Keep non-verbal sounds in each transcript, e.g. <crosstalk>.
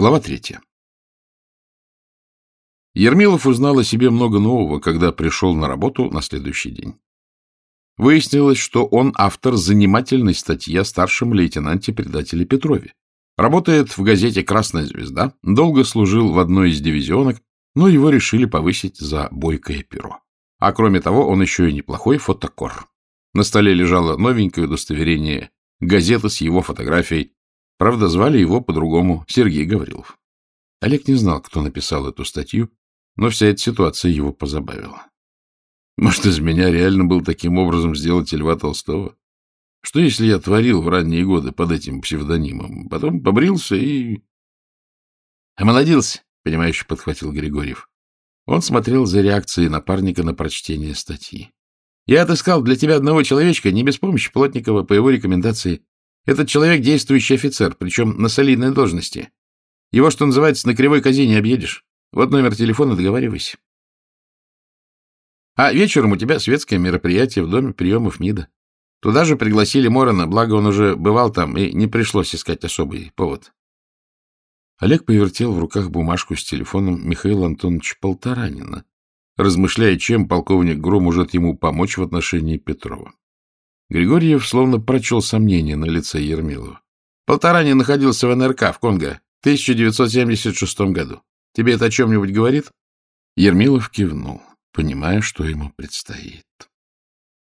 Глава третья. Ермилов узнал о себе много нового, когда пришел на работу на следующий день. Выяснилось, что он автор занимательной статьи о старшем лейтенанте-предателе Петрове. Работает в газете «Красная звезда», долго служил в одной из дивизионок, но его решили повысить за бойкое перо. А кроме того, он еще и неплохой фотокор. На столе лежало новенькое удостоверение, газета с его фотографией, Правда, звали его по-другому Сергей Гаврилов. Олег не знал, кто написал эту статью, но вся эта ситуация его позабавила. Может, из меня реально был таким образом сделать Льва Толстого? Что, если я творил в ранние годы под этим псевдонимом? Потом побрился и... — Омолодился, — понимающе подхватил Григорьев. Он смотрел за реакцией напарника на прочтение статьи. — Я отыскал для тебя одного человечка, не без помощи Плотникова, по его рекомендации. Этот человек действующий офицер, причем на солидной должности. Его, что называется, на кривой козе не объедешь. Вот номер телефона, договаривайся. А вечером у тебя светское мероприятие в доме приемов МИДа. Туда же пригласили Морона, благо он уже бывал там, и не пришлось искать особый повод. Олег повертел в руках бумажку с телефоном Михаила Антоновича Полторанина, размышляя, чем полковник Гром может ему помочь в отношении Петрова. Григорьев словно прочел сомнения на лице Ермилова. Полторани находился в НРК в Конго в 1976 году. Тебе это о чем-нибудь говорит? Ермилов кивнул, понимая, что ему предстоит.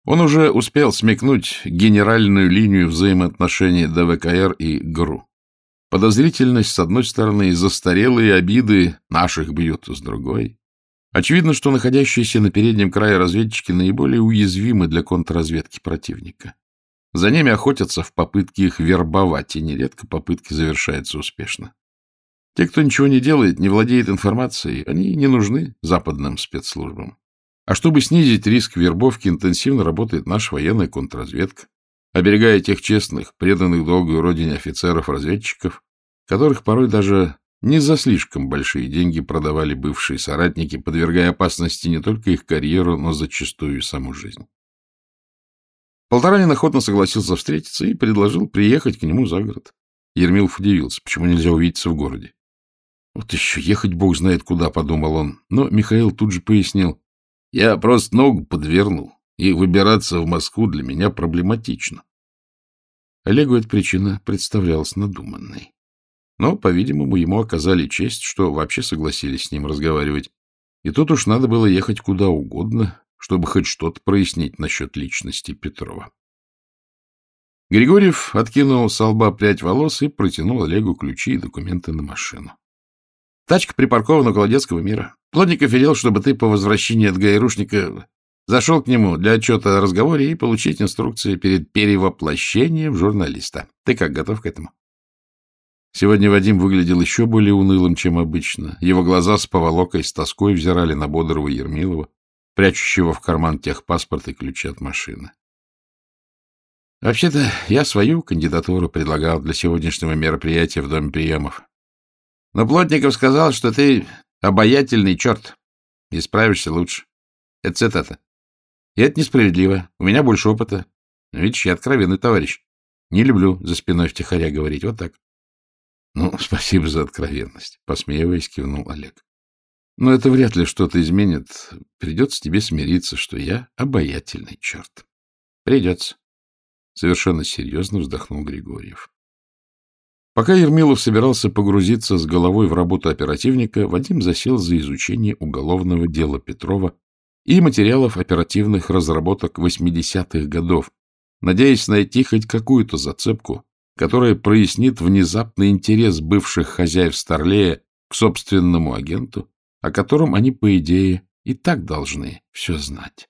Он уже успел смекнуть генеральную линию взаимоотношений ДВКР и ГРУ. Подозрительность с одной стороны и застарелые обиды наших бьют с другой. Очевидно, что находящиеся на переднем крае разведчики наиболее уязвимы для контрразведки противника. За ними охотятся в попытке их вербовать, и нередко попытки завершаются успешно. Те, кто ничего не делает, не владеет информацией, они не нужны западным спецслужбам. А чтобы снизить риск вербовки, интенсивно работает наша военная контрразведка, оберегая тех честных, преданных долгой родине офицеров-разведчиков, которых порой даже не за слишком большие деньги продавали бывшие соратники, подвергая опасности не только их карьеру, но зачастую и саму жизнь. Полторанин охотно согласился встретиться и предложил приехать к нему за город. Ермилов удивился, почему нельзя увидеться в городе. Вот еще ехать бог знает куда, подумал он. Но Михаил тут же пояснил. Я просто ногу подвернул, и выбираться в Москву для меня проблематично. Олегу эта причина представлялась надуманной. Но, по-видимому, ему оказали честь, что вообще согласились с ним разговаривать. И тут уж надо было ехать куда угодно, чтобы хоть что-то прояснить насчет личности Петрова. Григорьев откинул с лба прядь волос и протянул Олегу ключи и документы на машину. Тачка припаркована около детского мира. Плотников велел, чтобы ты по возвращении от гаирушника зашел к нему для отчета о разговоре и получить инструкции перед перевоплощением журналиста. Ты как, готов к этому? Сегодня Вадим выглядел еще более унылым, чем обычно. Его глаза с поволокой, с тоской взирали на бодрого Ермилова, прячущего в карман техпаспорт и ключи от машины. Вообще-то я свою кандидатуру предлагал для сегодняшнего мероприятия в Доме приемов. Но Плотников сказал, что ты обаятельный черт и справишься лучше. Это цитата. И это несправедливо. У меня больше опыта. Видишь, я откровенный товарищ. Не люблю за спиной втихаря говорить. Вот так. Ну, <laughs> спасибо за откровенность, посмеиваясь, кивнул Олег. Но это вряд ли что-то изменит. Придется тебе смириться, что я обаятельный черт. Придется. Совершенно серьезно вздохнул Григорьев. Пока Ермилов собирался погрузиться с головой в работу оперативника, Вадим засел за изучение уголовного дела Петрова и материалов оперативных разработок 80-х годов, надеясь найти хоть какую-то зацепку которая прояснит внезапный интерес бывших хозяев Старлея к собственному агенту, о котором они, по идее, и так должны все знать.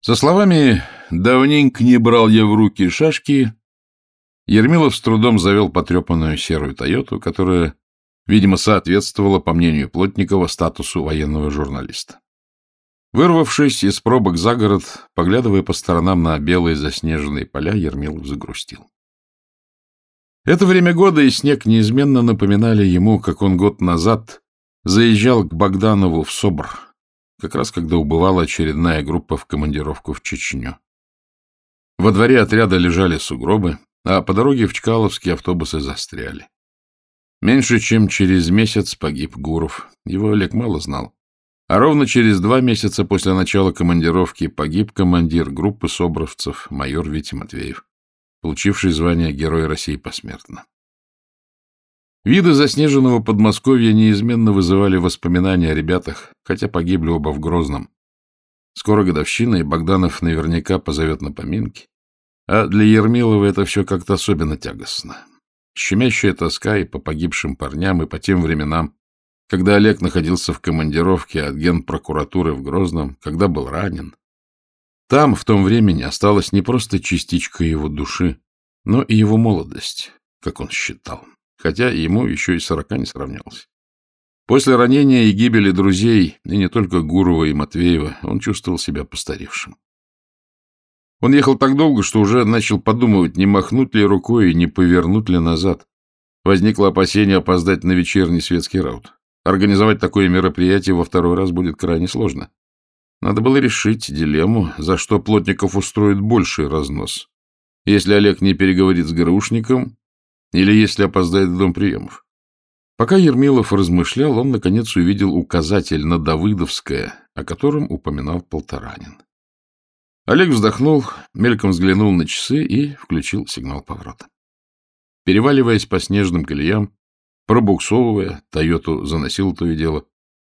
Со словами «давненько не брал я в руки шашки», Ермилов с трудом завел потрепанную серую «Тойоту», которая, видимо, соответствовала, по мнению Плотникова, статусу военного журналиста. Вырвавшись из пробок за город, поглядывая по сторонам на белые заснеженные поля, Ермилов загрустил. Это время года и снег неизменно напоминали ему, как он год назад заезжал к Богданову в Собр, как раз когда убывала очередная группа в командировку в Чечню. Во дворе отряда лежали сугробы, а по дороге в Чкаловске автобусы застряли. Меньше чем через месяц погиб Гуров. Его Олег мало знал. А ровно через два месяца после начала командировки погиб командир группы собровцев майор Витя Матвеев, получивший звание Героя России посмертно. Виды заснеженного Подмосковья неизменно вызывали воспоминания о ребятах, хотя погибли оба в Грозном. Скоро годовщина, и Богданов наверняка позовет на поминки. А для Ермилова это все как-то особенно тягостно. Щемящая тоска и по погибшим парням, и по тем временам, когда Олег находился в командировке от генпрокуратуры в Грозном, когда был ранен. Там, в том времени, осталась не просто частичка его души, но и его молодость, как он считал, хотя ему еще и сорока не сравнялось. После ранения и гибели друзей, и не только Гурова и Матвеева, он чувствовал себя постаревшим. Он ехал так долго, что уже начал подумывать, не махнуть ли рукой и не повернуть ли назад. Возникло опасение опоздать на вечерний светский раут. Организовать такое мероприятие во второй раз будет крайне сложно. Надо было решить дилемму, за что Плотников устроит больший разнос. Если Олег не переговорит с ГРУшником, или если опоздает в дом приемов. Пока Ермилов размышлял, он, наконец, увидел указатель на Давыдовское, о котором упоминал Полторанин. Олег вздохнул, мельком взглянул на часы и включил сигнал поворота. Переваливаясь по снежным колеям, Пробуксовывая, Тойоту заносил то и дело.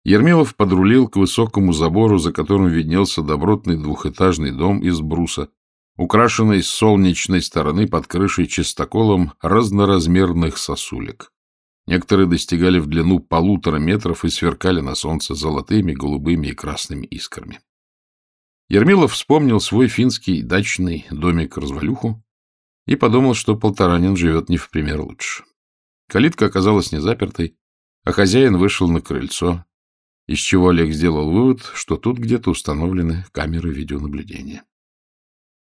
Ермилов подрулил к высокому забору, за которым виднелся добротный двухэтажный дом из бруса, украшенный с солнечной стороны под крышей чистоколом разноразмерных сосулек. Некоторые достигали в длину полутора метров и сверкали на солнце золотыми, голубыми и красными искрами. Ермилов вспомнил свой финский дачный домик-развалюху и подумал, что Полторанин живет не в пример лучше. Калитка оказалась не запертой, а хозяин вышел на крыльцо, из чего Олег сделал вывод, что тут где-то установлены камеры видеонаблюдения.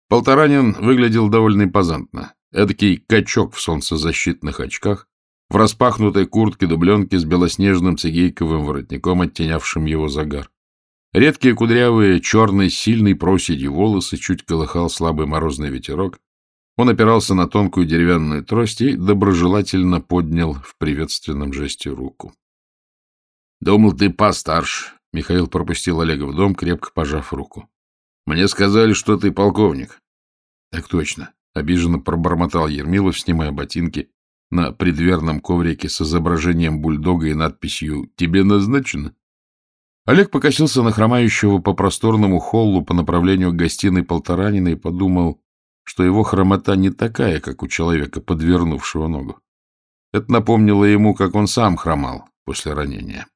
Полторанин выглядел довольно импозантно. Эдакий качок в солнцезащитных очках, в распахнутой куртке-дубленке с белоснежным цигейковым воротником, оттенявшим его загар. Редкие кудрявые, черные, сильные проседью волосы чуть колыхал слабый морозный ветерок, он опирался на тонкую деревянную трость и доброжелательно поднял в приветственном жесте руку. — Думал, ты постарше. Михаил пропустил Олега в дом, крепко пожав руку. — Мне сказали, что ты полковник. — Так точно. Обиженно пробормотал Ермилов, снимая ботинки на предверном коврике с изображением бульдога и надписью «Тебе назначено». Олег покосился на хромающего по просторному холлу по направлению к гостиной Полторанина и подумал, что его хромота не такая, как у человека, подвернувшего ногу. Это напомнило ему, как он сам хромал после ранения.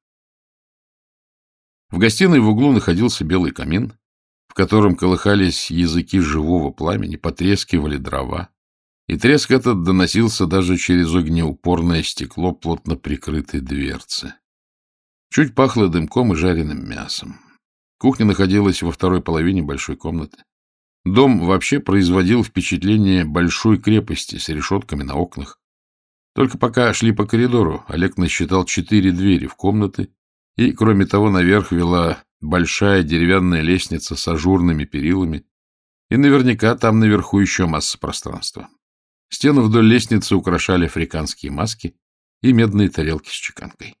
В гостиной в углу находился белый камин, в котором колыхались языки живого пламени, потрескивали дрова, и треск этот доносился даже через огнеупорное стекло плотно прикрытой дверцы. Чуть пахло дымком и жареным мясом. Кухня находилась во второй половине большой комнаты. Дом вообще производил впечатление большой крепости с решетками на окнах. Только пока шли по коридору, Олег насчитал четыре двери в комнаты, и, кроме того, наверх вела большая деревянная лестница с ажурными перилами, и наверняка там наверху еще масса пространства. Стены вдоль лестницы украшали африканские маски и медные тарелки с чеканкой.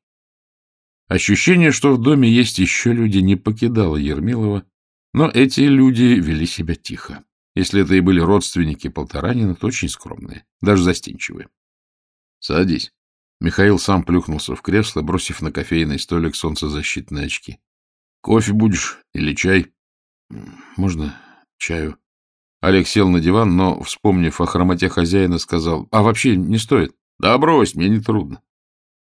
Ощущение, что в доме есть еще люди, не покидало Ермилова, но эти люди вели себя тихо. Если это и были родственники Полторанина, то очень скромные, даже застенчивые. — Садись. Михаил сам плюхнулся в кресло, бросив на кофейный столик солнцезащитные очки. — Кофе будешь или чай? — Можно чаю. Олег сел на диван, но, вспомнив о хромоте хозяина, сказал, — А вообще не стоит. — Да брось, мне не трудно.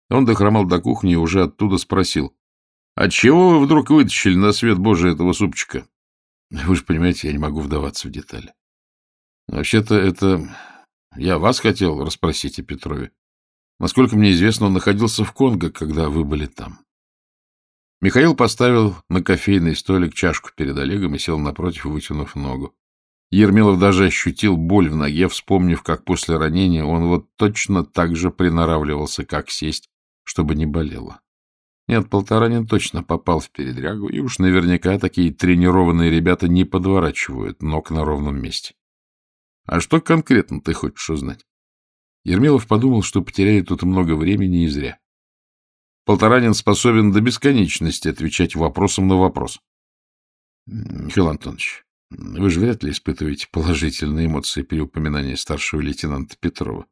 Он дохромал до кухни и уже оттуда спросил. — Отчего вы вдруг вытащили на свет Божий этого супчика? Вы же понимаете, я не могу вдаваться в детали. Вообще-то это... Я вас хотел расспросить о Петрове. Насколько мне известно, он находился в Конго, когда вы были там. Михаил поставил на кофейный столик чашку перед Олегом и сел напротив, вытянув ногу. Ермилов даже ощутил боль в ноге, вспомнив, как после ранения он вот точно так же приноравливался, как сесть, чтобы не болело. Нет, Полторанин точно попал в передрягу, и уж наверняка такие тренированные ребята не подворачивают ног на ровном месте. А что конкретно ты хочешь узнать? Ермилов подумал, что потеряет тут много времени и зря. Полторанин способен до бесконечности отвечать вопросом на вопрос. — Михаил Антонович, вы же вряд ли испытываете положительные эмоции при упоминании старшего лейтенанта Петрова.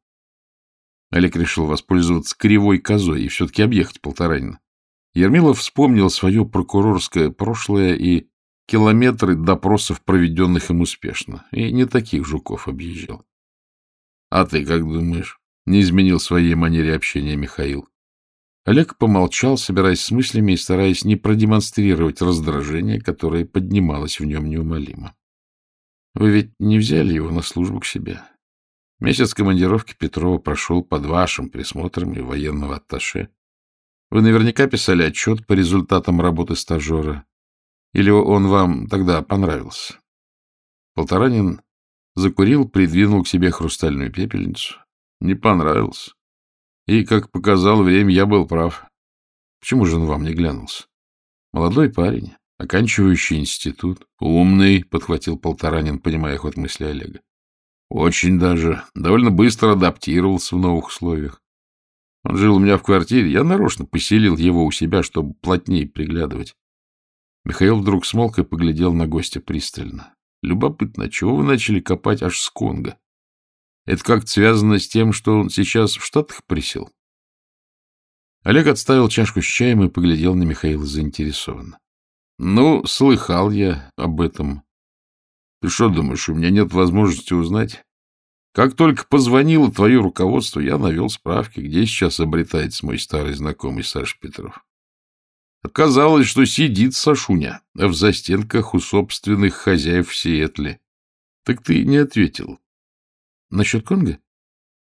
Олег решил воспользоваться кривой козой и все-таки объехать Полторанина. Ермилов вспомнил свое прокурорское прошлое и километры допросов, проведенных им успешно, и не таких жуков объезжал. — А ты как думаешь? — не изменил своей манере общения Михаил. Олег помолчал, собираясь с мыслями и стараясь не продемонстрировать раздражение, которое поднималось в нем неумолимо. — Вы ведь не взяли его на службу к себе? Месяц командировки Петрова прошел под вашим присмотром и военного атташе. Вы наверняка писали отчет по результатам работы стажера. Или он вам тогда понравился? Полторанин закурил, придвинул к себе хрустальную пепельницу. Не понравился. И, как показало время, я был прав. Почему же он вам не глянулся? Молодой парень, оканчивающий институт. Умный, — подхватил Полторанин, понимая ход мысли Олега. Очень даже. Довольно быстро адаптировался в новых условиях. Он жил у меня в квартире. Я нарочно поселил его у себя, чтобы плотнее приглядывать. Михаил вдруг смолк и поглядел на гостя пристально. Любопытно, чего вы начали копать аж с Конго? Это как-то связано с тем, что он сейчас в Штатах присел? Олег отставил чашку с чаем и поглядел на Михаила заинтересованно. — Ну, слыхал я об этом. Ты что думаешь, у меня нет возможности узнать? Как только позвонило твое руководство, я навел справки, где сейчас обретается мой старый знакомый Саша Петров. Оказалось, что сидит Сашуня в застенках у собственных хозяев в Сиэтле. Так ты не ответил. Насчет Конга?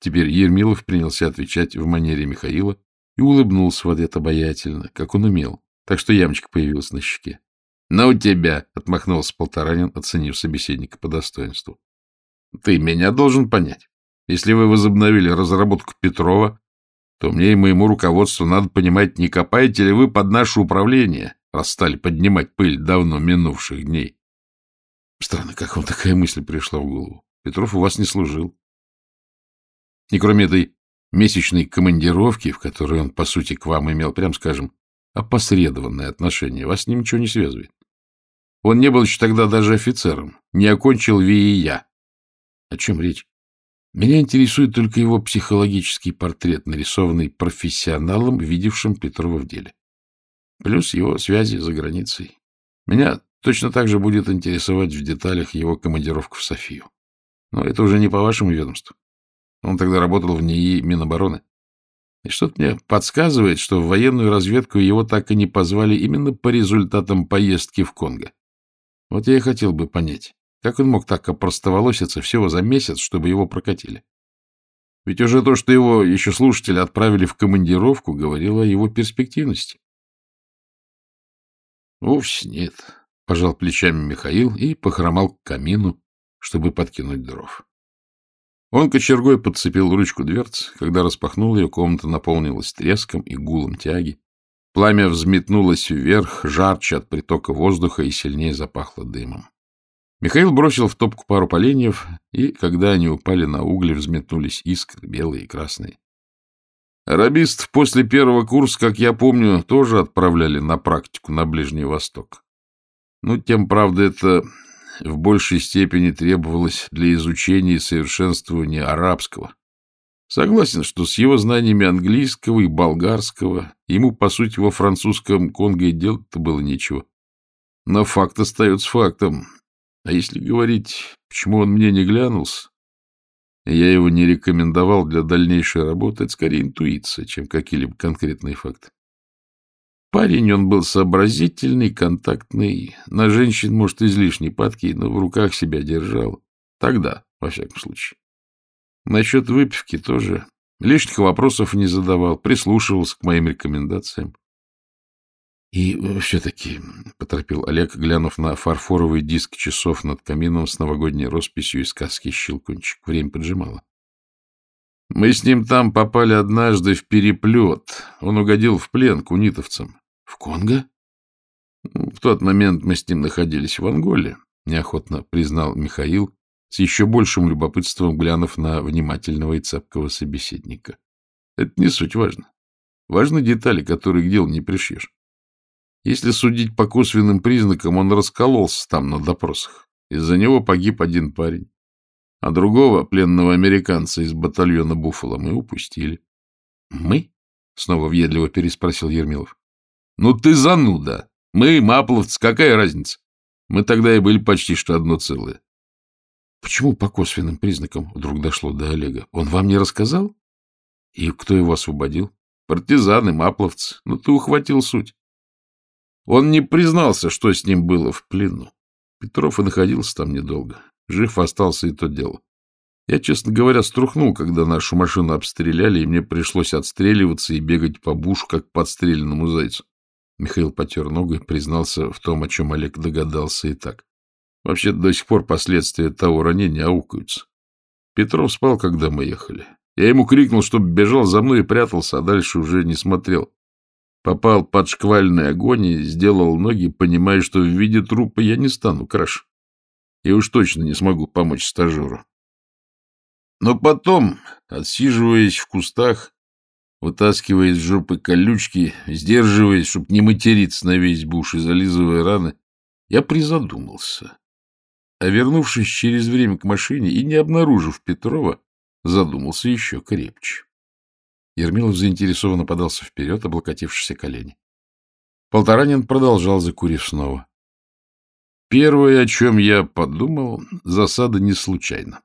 Теперь Ермилов принялся отвечать в манере Михаила и улыбнулся в ответ обаятельно, как он умел, так что ямочка появилась на щеке. — На у тебя! — отмахнулся Полторанин, оценив собеседника по достоинству. — Ты меня должен понять. Если вы возобновили разработку Петрова, то мне и моему руководству надо понимать, не копаете ли вы под наше управление, раз стали поднимать пыль давно минувших дней. Странно, как вам такая мысль пришла в голову. Петров у вас не служил. И кроме этой месячной командировки, в которой он, по сути, к вам имел, прям скажем, опосредованное отношение, вас с ним ничего не связывает. Он не был еще тогда даже офицером, не окончил ВИИЯ. О чем речь? Меня интересует только его психологический портрет, нарисованный профессионалом, видевшим Петрова в деле. Плюс его связи за границей. Меня точно так же будет интересовать в деталях его командировка в Софию. Но это уже не по вашему ведомству. Он тогда работал в НИИ Минобороны. И что-то мне подсказывает, что в военную разведку его так и не позвали именно по результатам поездки в Конго. Вот я и хотел бы понять, как он мог так опростоволоситься всего за месяц, чтобы его прокатили. Ведь уже то, что его еще слушатели отправили в командировку, говорило о его перспективности. Вовсе нет, — пожал плечами Михаил и похромал к камину, чтобы подкинуть дров. Он кочергой подцепил ручку дверцы. Когда распахнул ее, комната наполнилась треском и гулом тяги. Пламя взметнулось вверх, жарче от притока воздуха и сильнее запахло дымом. Михаил бросил в топку пару поленьев, и, когда они упали на угли, взметнулись искры, белые и красные. Арабистов после первого курса, как я помню, тоже отправляли на практику на Ближний Восток. Ну, тем, правда, это в большей степени требовалось для изучения и совершенствования арабского. Согласен, что с его знаниями английского и болгарского ему, по сути, во французском Конго и делать-то было нечего. Но факт остается фактом. А если говорить, почему он мне не глянулся, я его не рекомендовал для дальнейшей работы, это скорее интуиция, чем какие-либо конкретные факты. Парень он был сообразительный, контактный, на женщин, может, излишне падкий, но в руках себя держал. Тогда, во всяком случае. Насчет выпивки тоже. Лишних вопросов не задавал, прислушивался к моим рекомендациям. И все-таки, — поторопил Олег, глянув на фарфоровый диск часов над камином с новогодней росписью из сказки «Щелкунчик». Время поджимало. Мы с ним там попали однажды в переплет. Он угодил в плен к унитовцам. В Конго? В тот момент мы с ним находились в Анголе, неохотно признал Михаил, с еще большим любопытством глянув на внимательного и цепкого собеседника. Это не суть важно. Важны детали, которые к делу не пришьешь. Если судить по косвенным признакам, он раскололся там на допросах. Из-за него погиб один парень. А другого, пленного американца из батальона «Буффало», мы упустили. — Мы? — снова въедливо переспросил Ермилов. — Ну ты зануда. Мы, мапловцы, какая разница? Мы тогда и были почти что одно целое. — Почему по косвенным признакам вдруг дошло до Олега? Он вам не рассказал? И кто его освободил? Партизаны, мапловцы. Ну ты ухватил суть. Он не признался, что с ним было в плену. Петров и находился там недолго. Жив остался и то дело. Я, честно говоря, струхнул, когда нашу машину обстреляли, и мне пришлось отстреливаться и бегать по бушу, как подстреленному зайцу. Михаил потер ногу и признался в том, о чем Олег догадался и так. Вообще до сих пор последствия того ранения аукаются. Петров спал, когда мы ехали. Я ему крикнул, чтобы бежал за мной и прятался, а дальше уже не смотрел. Попал под шквальный огонь и сделал ноги, понимая, что в виде трупа я не стану краш. И уж точно не смогу помочь стажеру. Но потом, отсиживаясь в кустах, вытаскивая из жопы колючки, сдерживаясь, чтоб не материться на весь буш и зализывая раны, я призадумался. А вернувшись через время к машине и не обнаружив Петрова, задумался еще крепче. Ермилов заинтересованно подался вперед, облокотившись колени. Полторанин продолжал, закурив снова. Первое, о чем я подумал, засада не случайна.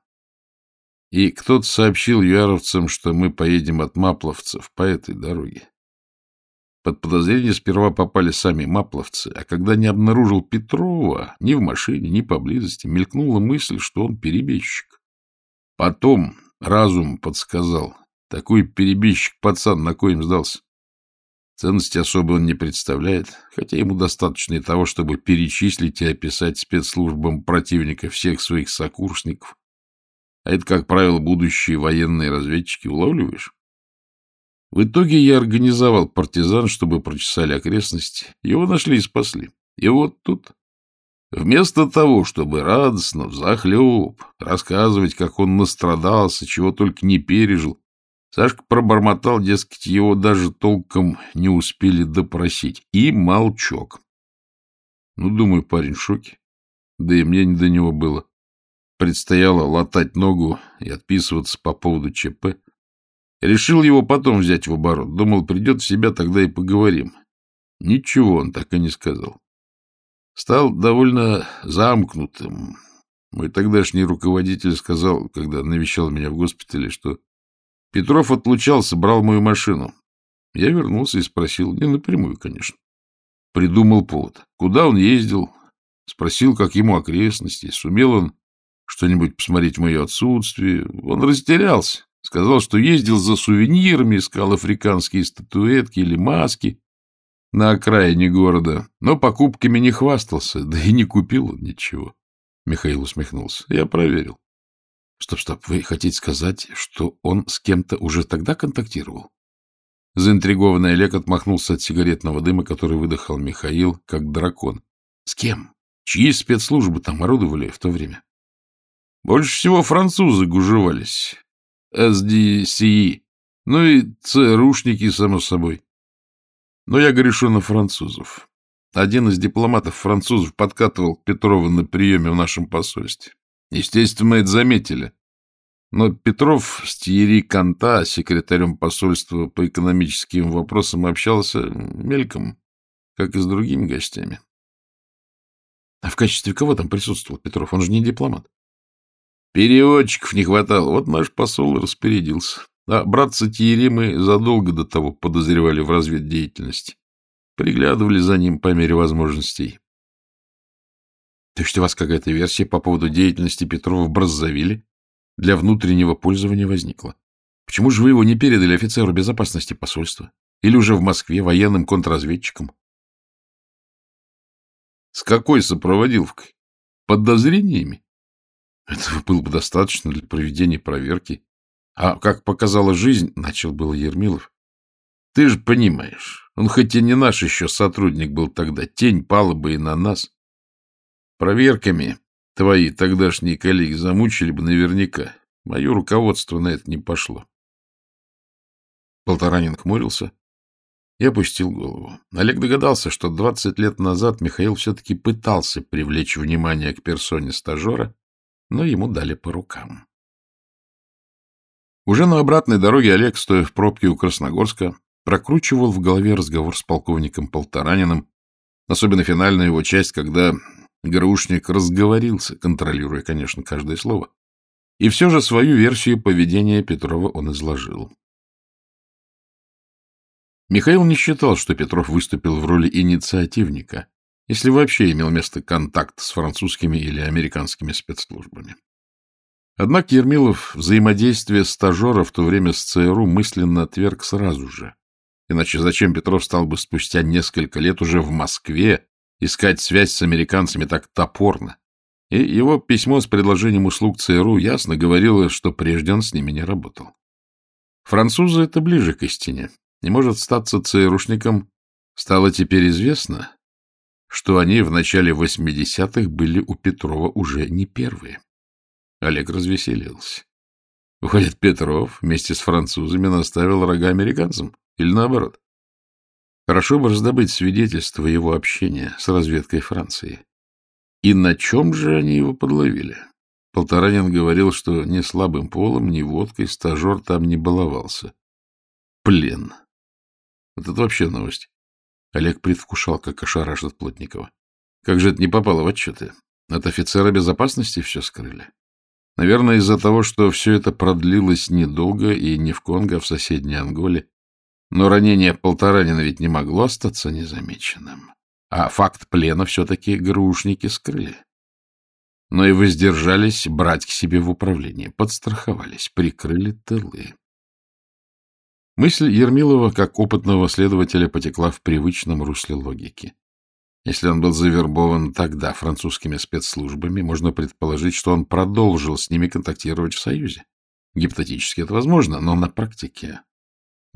И кто-то сообщил юаровцам, что мы поедем от мапловцев по этой дороге. Под подозрение сперва попали сами мапловцы, а когда не обнаружил Петрова ни в машине, ни поблизости, мелькнула мысль, что он перебежчик. Потом разум подсказал, такой перебежчик пацан на коем сдался. Ценности особо он не представляет, хотя ему достаточно и того, чтобы перечислить и описать спецслужбам противника всех своих сокурсников. А это, как правило, будущие военные разведчики. Улавливаешь? В итоге я организовал партизан, чтобы прочесали окрестности. Его нашли и спасли. И вот тут, вместо того, чтобы радостно, взахлеб, рассказывать, как он настрадался, чего только не пережил, Сашка пробормотал, дескать, его даже толком не успели допросить. И молчок. Ну, думаю, парень в шоке. Да и мне не до него было. Предстояло латать ногу и отписываться по поводу ЧП. Решил его потом взять в оборот. Думал, придет в себя, тогда и поговорим. Ничего он так и не сказал. Стал довольно замкнутым. Мой тогдашний руководитель сказал, когда навещал меня в госпитале, что Петров отлучался, брал мою машину. Я вернулся и спросил, не напрямую, конечно. Придумал повод. Куда он ездил? Спросил, как ему окрестности. Сумел он что-нибудь посмотреть в мое отсутствие? Он растерялся. Сказал, что ездил за сувенирами, искал африканские статуэтки или маски на окраине города, но покупками не хвастался, да и не купил он ничего. Михаил усмехнулся. Я проверил. Стоп, стоп, вы хотите сказать, что он с кем-то уже тогда контактировал? Заинтригованный Олег отмахнулся от сигаретного дыма, который выдыхал Михаил, как дракон. С кем? Чьи спецслужбы там орудовали в то время? Больше всего французы гужевались. СДСИ, ну и ЦРУшники, само собой. Но я грешу на французов. Один из дипломатов французов подкатывал к на приеме в нашем посольстве. Естественно, мы это заметили. Но Петров с Тьерри Канта, секретарем посольства по экономическим вопросам, общался мельком, как и с другими гостями. А в качестве кого там присутствовал Петров? Он же не дипломат. Переводчиков не хватало, вот наш посол распорядился. А братца Тиери мы задолго до того подозревали в разведдеятельности. Приглядывали за ним по мере возможностей. То есть у вас какая-то версия по поводу деятельности Петрова в Браззавиле для внутреннего пользования возникла? Почему же вы его не передали офицеру безопасности посольства? Или уже в Москве военным контрразведчикам? С какой сопроводилкой? Подозрениями? Этого было бы достаточно для проведения проверки. А как показала жизнь, начал был Ермилов. Ты же понимаешь, он хоть и не наш еще сотрудник был тогда, тень пала бы и на нас. Проверками Твои тогдашние коллеги замучили бы наверняка. Мое руководство на это не пошло. Полторанин хмурился и опустил голову. Олег догадался, что 20 лет назад Михаил все-таки пытался привлечь внимание к персоне стажера, но ему дали по рукам. Уже на обратной дороге Олег, стоя в пробке у Красногорска, прокручивал в голове разговор с полковником Полтораниным, особенно финальная его часть, когда Грушник разговорился, контролируя, конечно, каждое слово. И все же свою версию поведения Петрова он изложил. Михаил не считал, что Петров выступил в роли инициативника, если вообще имел место контакт с французскими или американскими спецслужбами. Однако Ермилов взаимодействие стажера в то время с ЦРУ мысленно отверг сразу же. Иначе зачем Петров стал бы спустя несколько лет уже в Москве искать связь с американцами так топорно. И его письмо с предложением услуг ЦРУ ясно говорило, что прежде он с ними не работал. Французы — это ближе к истине. Не может статься ЦРУшником. Стало теперь известно, что они в начале 80-х были у Петрова уже не первые. Олег развеселился. Выходит, Петров вместе с французами наставил рога американцам? Или наоборот? Хорошо бы раздобыть свидетельство его общения с разведкой Франции. И на чем же они его подловили? Полторанин говорил, что ни слабым полом, ни водкой стажер там не баловался. Плен. Вот это вообще новость. Олег предвкушал, как ошарашит Плотникова. Как же это не попало в отчеты? От офицера безопасности все скрыли. Наверное, из-за того, что все это продлилось недолго и не в Конго, а в соседней Анголе, но ранение Полторанина ведь не могло остаться незамеченным. А факт плена все-таки грушники скрыли. Но и воздержались брать к себе в управление, подстраховались, прикрыли тылы. Мысль Ермилова, как опытного следователя, потекла в привычном русле логики. Если он был завербован тогда французскими спецслужбами, можно предположить, что он продолжил с ними контактировать в Союзе. Гипотетически это возможно, но на практике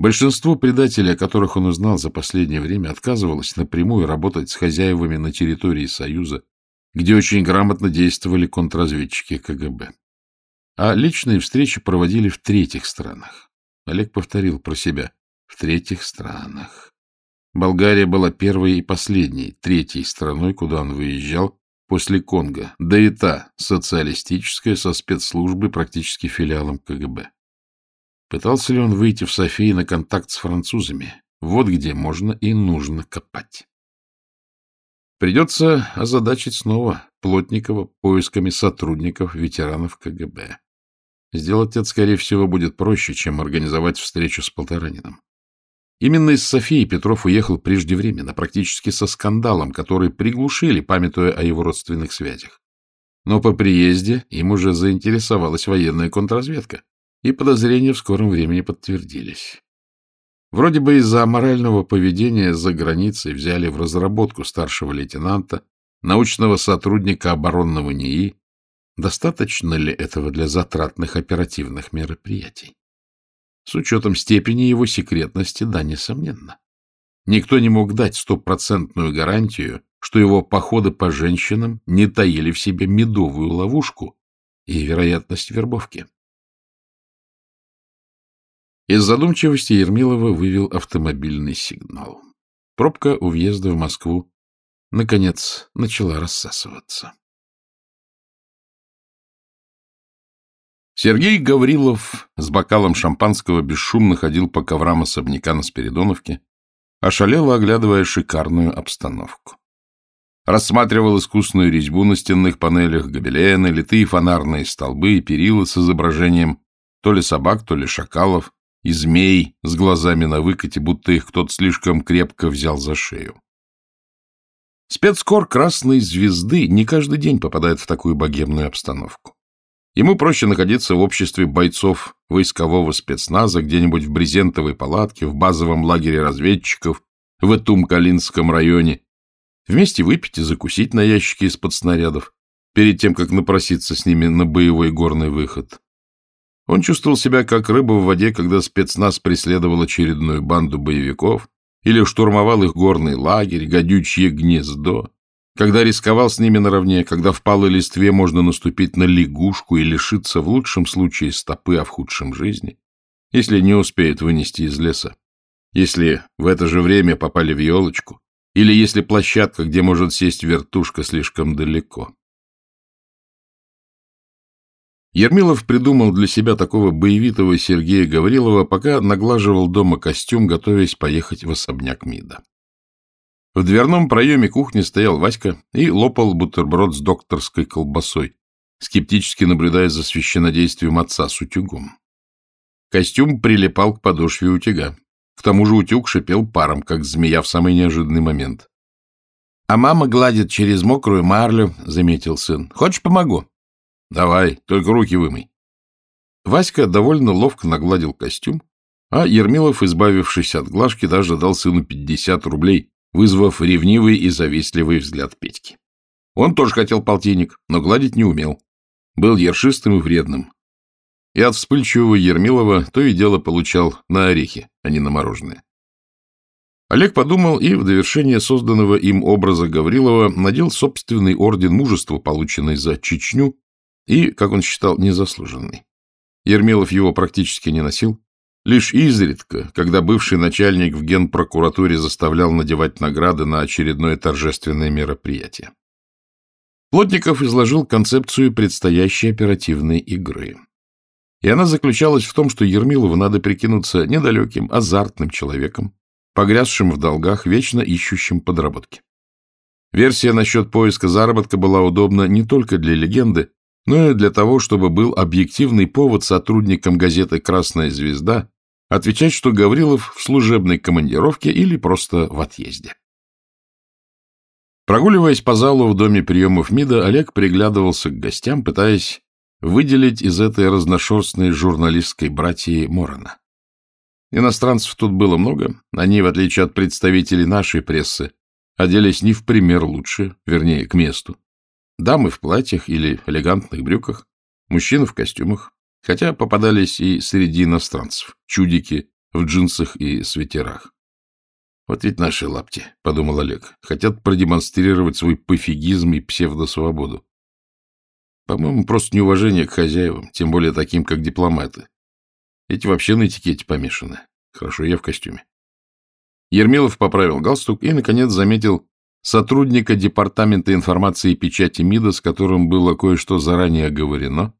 Большинство предателей, о которых он узнал за последнее время, отказывалось напрямую работать с хозяевами на территории Союза, где очень грамотно действовали контрразведчики КГБ. А личные встречи проводили в третьих странах. Олег повторил про себя. В третьих странах. Болгария была первой и последней, третьей страной, куда он выезжал после Конго, да и та социалистическая со спецслужбы практически филиалом КГБ. Пытался ли он выйти в Софии на контакт с французами? Вот где можно и нужно копать. Придется озадачить снова Плотникова поисками сотрудников ветеранов КГБ. Сделать это, скорее всего, будет проще, чем организовать встречу с Полторанином. Именно из Софии Петров уехал преждевременно, практически со скандалом, который приглушили, памятуя о его родственных связях. Но по приезде им уже заинтересовалась военная контрразведка и подозрения в скором времени подтвердились. Вроде бы из-за морального поведения за границей взяли в разработку старшего лейтенанта, научного сотрудника оборонного НИИ. Достаточно ли этого для затратных оперативных мероприятий? С учетом степени его секретности, да, несомненно. Никто не мог дать стопроцентную гарантию, что его походы по женщинам не таили в себе медовую ловушку и вероятность вербовки. Из задумчивости Ермилова вывел автомобильный сигнал. Пробка у въезда в Москву, наконец, начала рассасываться. Сергей Гаврилов с бокалом шампанского бесшумно ходил по коврам особняка на Спиридоновке, ошалело оглядывая шикарную обстановку. Рассматривал искусную резьбу на стенных панелях, гобелены, литые фонарные столбы и перила с изображением то ли собак, то ли шакалов, и змей с глазами на выкате, будто их кто-то слишком крепко взял за шею. Спецкор Красной Звезды не каждый день попадает в такую богемную обстановку. Ему проще находиться в обществе бойцов войскового спецназа где-нибудь в брезентовой палатке, в базовом лагере разведчиков, в Этум-Калинском районе, вместе выпить и закусить на ящике из-под снарядов, перед тем, как напроситься с ними на боевой горный выход. Он чувствовал себя как рыба в воде, когда спецназ преследовал очередную банду боевиков или штурмовал их горный лагерь, гадючье гнездо, когда рисковал с ними наравне, когда в палой листве можно наступить на лягушку и лишиться в лучшем случае стопы, а в худшем жизни, если не успеют вынести из леса, если в это же время попали в елочку, или если площадка, где может сесть вертушка, слишком далеко. Ермилов придумал для себя такого боевитого Сергея Гаврилова, пока наглаживал дома костюм, готовясь поехать в особняк МИДа. В дверном проеме кухни стоял Васька и лопал бутерброд с докторской колбасой, скептически наблюдая за священнодействием отца с утюгом. Костюм прилипал к подошве утюга. К тому же утюг шипел паром, как змея в самый неожиданный момент. — А мама гладит через мокрую марлю, — заметил сын. — Хочешь, помогу? — Давай, только руки вымой. Васька довольно ловко нагладил костюм, а Ермилов, избавившись от глажки, даже дал сыну пятьдесят рублей, вызвав ревнивый и завистливый взгляд Петьки. Он тоже хотел полтинник, но гладить не умел. Был ершистым и вредным. И от вспыльчивого Ермилова то и дело получал на орехи, а не на мороженое. Олег подумал и в довершение созданного им образа Гаврилова надел собственный орден мужества, полученный за Чечню, и, как он считал, незаслуженный. Ермилов его практически не носил, Лишь изредка, когда бывший начальник в генпрокуратуре заставлял надевать награды на очередное торжественное мероприятие. Плотников изложил концепцию предстоящей оперативной игры. И она заключалась в том, что Ермилову надо прикинуться недалеким, азартным человеком, погрязшим в долгах, вечно ищущим подработки. Версия насчет поиска заработка была удобна не только для легенды, но и для того, чтобы был объективный повод сотрудникам газеты «Красная звезда» отвечать, что Гаврилов в служебной командировке или просто в отъезде. Прогуливаясь по залу в доме приемов МИДа, Олег приглядывался к гостям, пытаясь выделить из этой разношерстной журналистской братьи Морона. Иностранцев тут было много, они, в отличие от представителей нашей прессы, оделись не в пример лучше, вернее, к месту. Дамы в платьях или элегантных брюках, мужчины в костюмах, хотя попадались и среди иностранцев, чудики в джинсах и свитерах. Вот ведь наши лапти, — подумал Олег, — хотят продемонстрировать свой пофигизм и псевдосвободу. По-моему, просто неуважение к хозяевам, тем более таким, как дипломаты. Эти вообще на этикете помешаны. Хорошо, я в костюме. Ермилов поправил галстук и, наконец, заметил сотрудника Департамента информации и печати МИДа, с которым было кое-что заранее оговорено,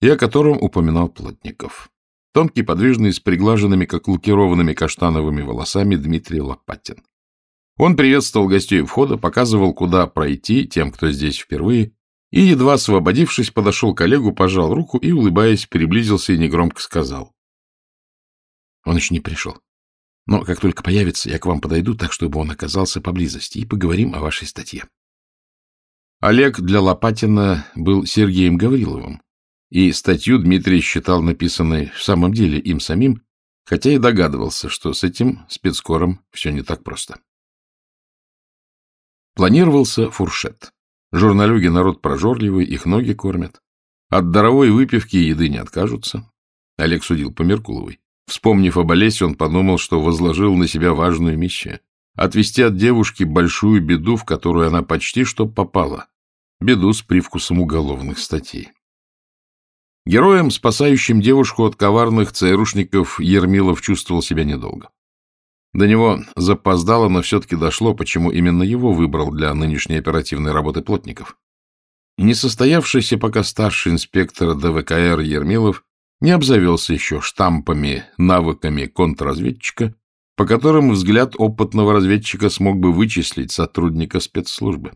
и о котором упоминал Плотников. Тонкий, подвижный, с приглаженными, как лакированными каштановыми волосами Дмитрий Лопатин. Он приветствовал гостей входа, показывал, куда пройти тем, кто здесь впервые, и, едва освободившись, подошел к Олегу, пожал руку и, улыбаясь, приблизился и негромко сказал. Он еще не пришел. Но как только появится, я к вам подойду так, чтобы он оказался поблизости, и поговорим о вашей статье. Олег для Лопатина был Сергеем Гавриловым, и статью Дмитрий считал написанной в самом деле им самим, хотя и догадывался, что с этим спецкором все не так просто. Планировался фуршет. Журналюги народ прожорливый, их ноги кормят. От даровой выпивки и еды не откажутся. Олег судил по Меркуловой. Вспомнив об Олесе, он подумал, что возложил на себя важную миссию — отвести от девушки большую беду, в которую она почти что попала. Беду с привкусом уголовных статей. Героем, спасающим девушку от коварных ЦРУшников, Ермилов чувствовал себя недолго. До него запоздало, но все-таки дошло, почему именно его выбрал для нынешней оперативной работы плотников. Несостоявшийся пока старший инспектор ДВКР Ермилов не обзавелся еще штампами, навыками контрразведчика, по которым взгляд опытного разведчика смог бы вычислить сотрудника спецслужбы.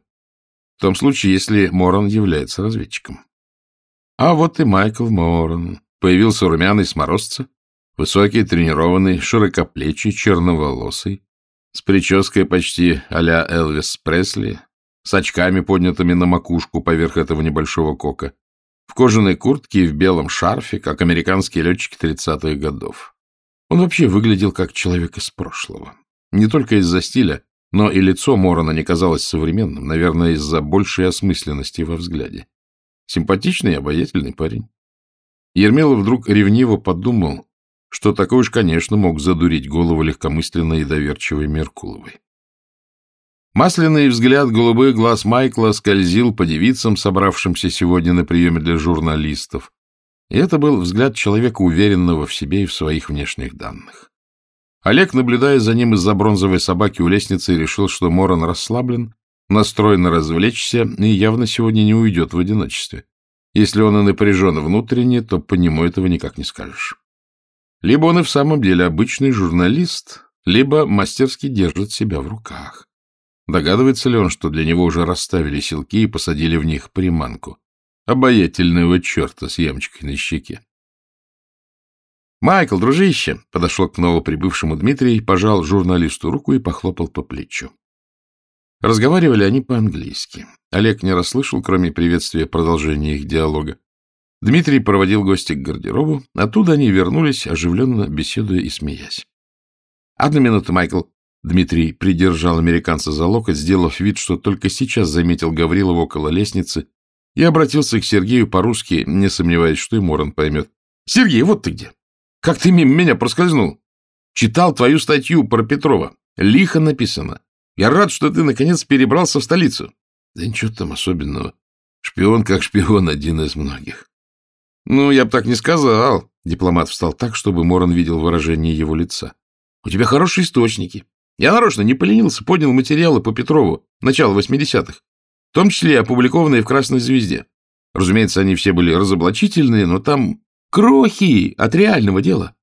В том случае, если Моран является разведчиком. А вот и Майкл Моран. Появился румяный сморозца, высокий, тренированный, широкоплечий, черноволосый, с прической почти а-ля Элвис Пресли, с очками, поднятыми на макушку поверх этого небольшого кока, в кожаной куртке и в белом шарфе, как американские летчики 30-х годов. Он вообще выглядел как человек из прошлого. Не только из-за стиля, но и лицо Морона не казалось современным, наверное, из-за большей осмысленности во взгляде. Симпатичный и обаятельный парень. Ермилов вдруг ревниво подумал, что такой уж, конечно, мог задурить голову легкомысленной и доверчивой Меркуловой. Масляный взгляд голубых глаз Майкла скользил по девицам, собравшимся сегодня на приеме для журналистов. И это был взгляд человека, уверенного в себе и в своих внешних данных. Олег, наблюдая за ним из-за бронзовой собаки у лестницы, решил, что Моран расслаблен, настроен развлечься и явно сегодня не уйдет в одиночестве. Если он и напряжен внутренне, то по нему этого никак не скажешь. Либо он и в самом деле обычный журналист, либо мастерски держит себя в руках. Догадывается ли он, что для него уже расставили силки и посадили в них приманку? Обаятельного черта с ямочкой на щеке. «Майкл, дружище!» — подошел к новоприбывшему Дмитрий, пожал журналисту руку и похлопал по плечу. Разговаривали они по-английски. Олег не расслышал, кроме приветствия, продолжения их диалога. Дмитрий проводил гостя к гардеробу. Оттуда они вернулись, оживленно беседуя и смеясь. — Одну минуту, Майкл. Дмитрий придержал американца за локоть, сделав вид, что только сейчас заметил Гаврилова около лестницы, и обратился к Сергею по-русски, не сомневаясь, что и Моран поймет. — Сергей, вот ты где! Как ты мимо меня проскользнул? Читал твою статью про Петрова. Лихо написано. Я рад, что ты, наконец, перебрался в столицу. Да ничего там особенного. Шпион как шпион, один из многих. Ну, я бы так не сказал. Дипломат встал так, чтобы Моран видел выражение его лица. У тебя хорошие источники. Я нарочно не поленился, поднял материалы по Петрову, начала 80-х, в том числе опубликованные в «Красной звезде». Разумеется, они все были разоблачительные, но там крохи от реального дела.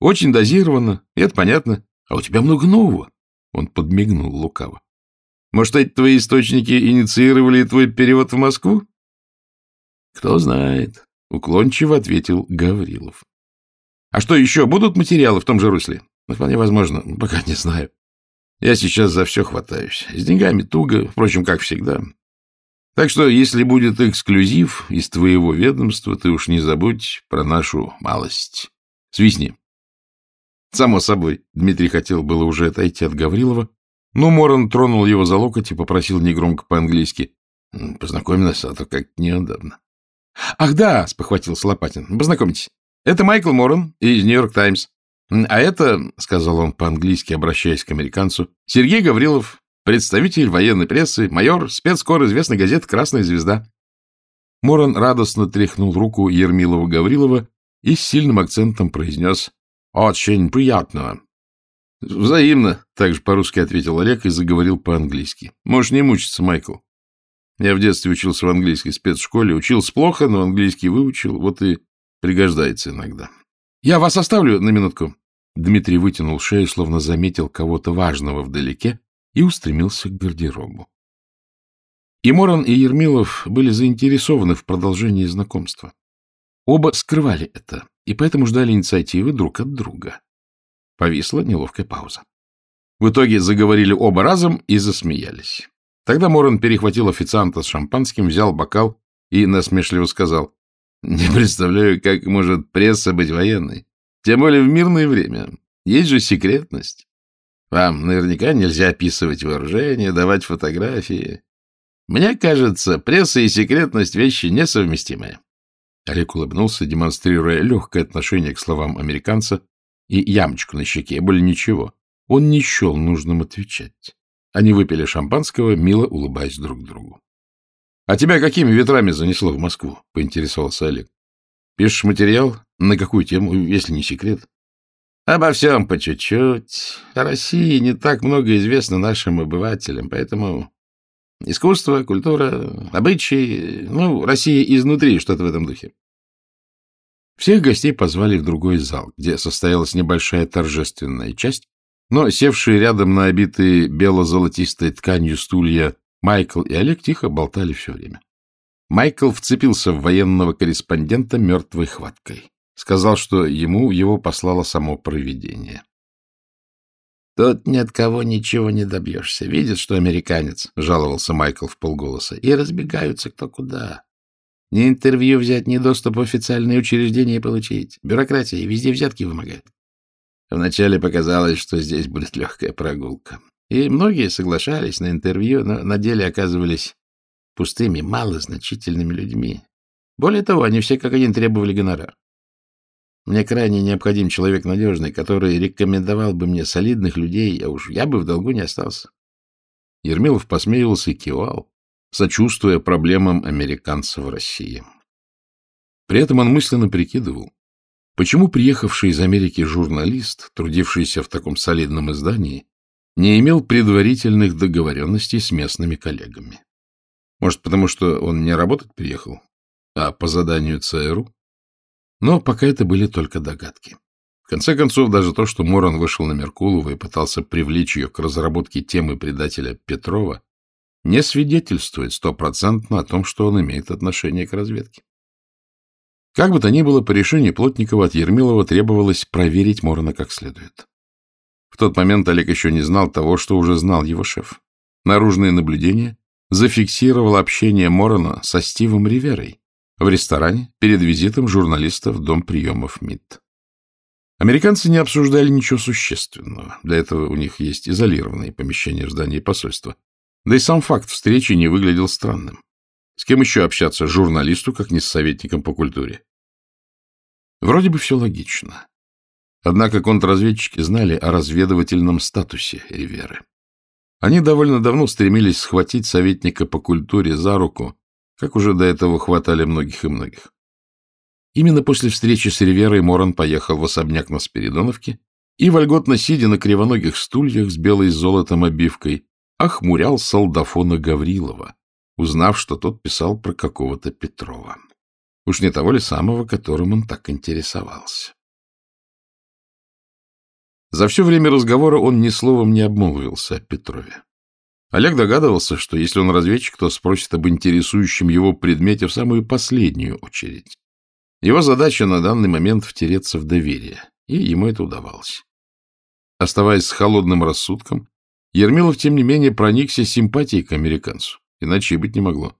Очень дозировано, и это понятно. А у тебя много нового. Он подмигнул лукаво. Может, эти твои источники инициировали твой перевод в Москву? Кто знает, уклончиво ответил Гаврилов. А что еще? Будут материалы в том же русле? Вполне возможно, пока не знаю. Я сейчас за все хватаюсь. С деньгами туго, впрочем, как всегда. Так что, если будет эксклюзив из твоего ведомства, ты уж не забудь про нашу малость. Свистни. Само собой, Дмитрий хотел было уже отойти от Гаврилова, но Моран тронул его за локоть и попросил негромко по-английски. — Познакомь нас, а то как неудобно. — Ах да, — спохватился Лопатин, — познакомьтесь. Это Майкл Моран из «Нью-Йорк Таймс». А это, — сказал он по-английски, обращаясь к американцу, — Сергей Гаврилов, представитель военной прессы, майор, спецкор известной газеты «Красная звезда». Моран радостно тряхнул руку Ермилова-Гаврилова и с сильным акцентом произнес очень приятного. Взаимно, также по-русски ответил Олег и заговорил по-английски. Можешь не мучиться, Майкл. Я в детстве учился в английской спецшколе, учился плохо, но английский выучил, вот и пригождается иногда. Я вас оставлю на минутку. Дмитрий вытянул шею, словно заметил кого-то важного вдалеке, и устремился к гардеробу. И Моран, и Ермилов были заинтересованы в продолжении знакомства. Оба скрывали это, и поэтому ждали инициативы друг от друга. Повисла неловкая пауза. В итоге заговорили оба разом и засмеялись. Тогда Моран перехватил официанта с шампанским, взял бокал и насмешливо сказал, «Не представляю, как может пресса быть военной, тем более в мирное время. Есть же секретность. Вам наверняка нельзя описывать вооружение, давать фотографии. Мне кажется, пресса и секретность — вещи несовместимые. Олег улыбнулся, демонстрируя легкое отношение к словам американца и ямочку на щеке, более ничего. Он не счел нужным отвечать. Они выпили шампанского, мило улыбаясь друг другу. — А тебя какими ветрами занесло в Москву? — поинтересовался Олег. — Пишешь материал? На какую тему, если не секрет? — Обо всем по чуть-чуть. О России не так много известно нашим обывателям, поэтому Искусство, культура, обычаи, ну, Россия изнутри, что-то в этом духе. Всех гостей позвали в другой зал, где состоялась небольшая торжественная часть, но севшие рядом на обитые бело-золотистой тканью стулья Майкл и Олег тихо болтали все время. Майкл вцепился в военного корреспондента мертвой хваткой. Сказал, что ему его послало само провидение. — Тут ни от кого ничего не добьешься. Видят, что американец, — жаловался Майкл в полголоса, — и разбегаются кто куда. Ни интервью взять, ни доступ в официальные учреждения получить. Бюрократия везде взятки вымогает. Вначале показалось, что здесь будет легкая прогулка. И многие соглашались на интервью, но на деле оказывались пустыми, малозначительными людьми. Более того, они все как один требовали гонорар. Мне крайне необходим человек надежный, который рекомендовал бы мне солидных людей, а уж я бы в долгу не остался. Ермилов посмеивался и кивал, сочувствуя проблемам американцев в России. При этом он мысленно прикидывал, почему приехавший из Америки журналист, трудившийся в таком солидном издании, не имел предварительных договоренностей с местными коллегами. Может, потому что он не работать приехал, а по заданию ЦРУ? Но пока это были только догадки. В конце концов, даже то, что Моран вышел на Меркулову и пытался привлечь ее к разработке темы предателя Петрова, не свидетельствует стопроцентно о том, что он имеет отношение к разведке. Как бы то ни было, по решению Плотникова от Ермилова требовалось проверить Морона как следует. В тот момент Олег еще не знал того, что уже знал его шеф. Наружное наблюдение зафиксировало общение Морона со Стивом Риверой в ресторане перед визитом журналиста в дом приемов МИД. Американцы не обсуждали ничего существенного. Для этого у них есть изолированные помещения в здании посольства. Да и сам факт встречи не выглядел странным. С кем еще общаться журналисту, как не с советником по культуре? Вроде бы все логично. Однако контрразведчики знали о разведывательном статусе Риверы. Они довольно давно стремились схватить советника по культуре за руку, как уже до этого хватали многих и многих. Именно после встречи с Риверой Моран поехал в особняк на Спиридоновке и, вольготно сидя на кривоногих стульях с белой золотом обивкой, охмурял солдафона Гаврилова, узнав, что тот писал про какого-то Петрова. Уж не того ли самого, которым он так интересовался. За все время разговора он ни словом не обмолвился о Петрове. Олег догадывался, что если он разведчик, то спросит об интересующем его предмете в самую последнюю очередь. Его задача на данный момент втереться в доверие, и ему это удавалось. Оставаясь с холодным рассудком, Ермилов, тем не менее, проникся симпатией к американцу, иначе и быть не могло.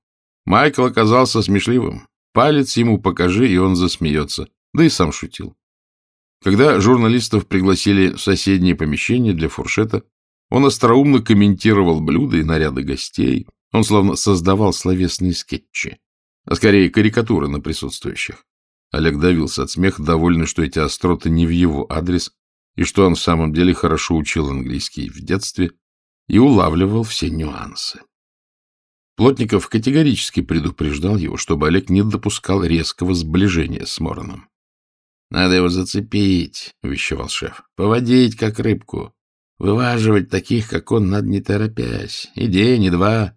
Майкл оказался смешливым. Палец ему покажи, и он засмеется. Да и сам шутил. Когда журналистов пригласили в соседнее помещение для фуршета, он остроумно комментировал блюда и наряды гостей. Он словно создавал словесные скетчи, а скорее карикатуры на присутствующих. Олег давился от смеха, довольный, что эти остроты не в его адрес, и что он в самом деле хорошо учил английский в детстве и улавливал все нюансы. Плотников категорически предупреждал его, чтобы Олег не допускал резкого сближения с Мороном. Надо его зацепить, — увещевал шеф. — Поводить, как рыбку. Вываживать таких, как он, надо не торопясь. И день, и два.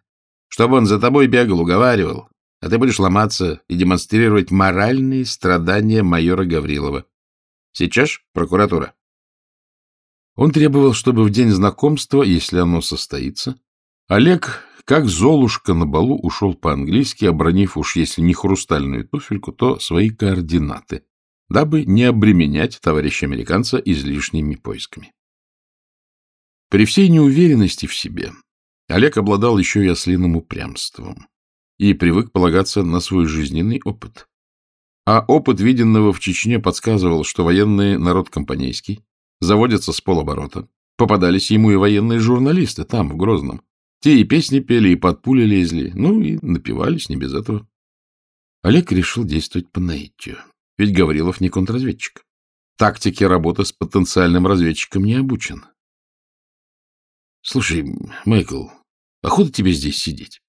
Чтобы он за тобой бегал, уговаривал. А ты будешь ломаться и демонстрировать моральные страдания майора Гаврилова. Сейчас прокуратура. Он требовал, чтобы в день знакомства, если оно состоится, Олег, как Золушка на балу, ушел по-английски, обронив уж, если не хрустальную туфельку, то свои координаты, дабы не обременять товарища американца излишними поисками. При всей неуверенности в себе Олег обладал еще и ослиным упрямством и привык полагаться на свой жизненный опыт. А опыт виденного в Чечне подсказывал, что военный народ компанейский заводятся с полоборота. Попадались ему и военные журналисты там, в Грозном. Те и песни пели, и под пули лезли, ну и напивались не без этого. Олег решил действовать по наитию. Ведь Гаврилов не контрразведчик. Тактике работы с потенциальным разведчиком не обучен. — Слушай, Майкл, охота тебе здесь сидеть?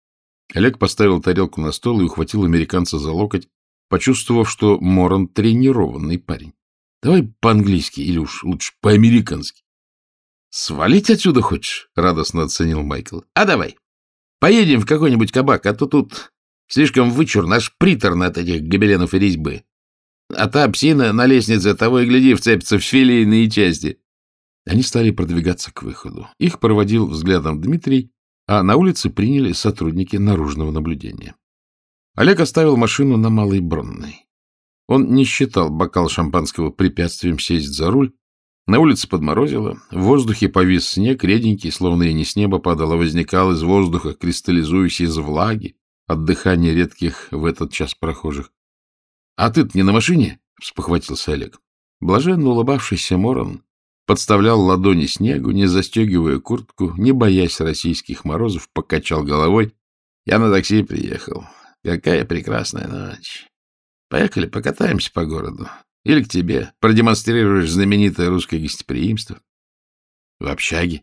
Олег поставил тарелку на стол и ухватил американца за локоть, почувствовав, что Моран тренированный парень. — Давай по-английски или уж лучше по-американски. — Свалить отсюда хочешь? — радостно оценил Майкл. — А давай. Поедем в какой-нибудь кабак, а то тут слишком вычурно, аж приторно от этих гобеленов и резьбы. А та псина на лестнице того и гляди вцепится в филейные части. Они стали продвигаться к выходу. Их проводил взглядом Дмитрий, а на улице приняли сотрудники наружного наблюдения. Олег оставил машину на Малой Бронной. Он не считал бокал шампанского препятствием сесть за руль. На улице подморозило, в воздухе повис снег, реденький, словно и не с неба падал, а возникал из воздуха, кристаллизуясь из влаги от дыхания редких в этот час прохожих. А ты не на машине? — спохватился Олег. Блаженно улыбавшийся Морон подставлял ладони снегу, не застегивая куртку, не боясь российских морозов, покачал головой. Я на такси приехал. Какая прекрасная ночь. Поехали покатаемся по городу. Или к тебе. Продемонстрируешь знаменитое русское гостеприимство. В общаге.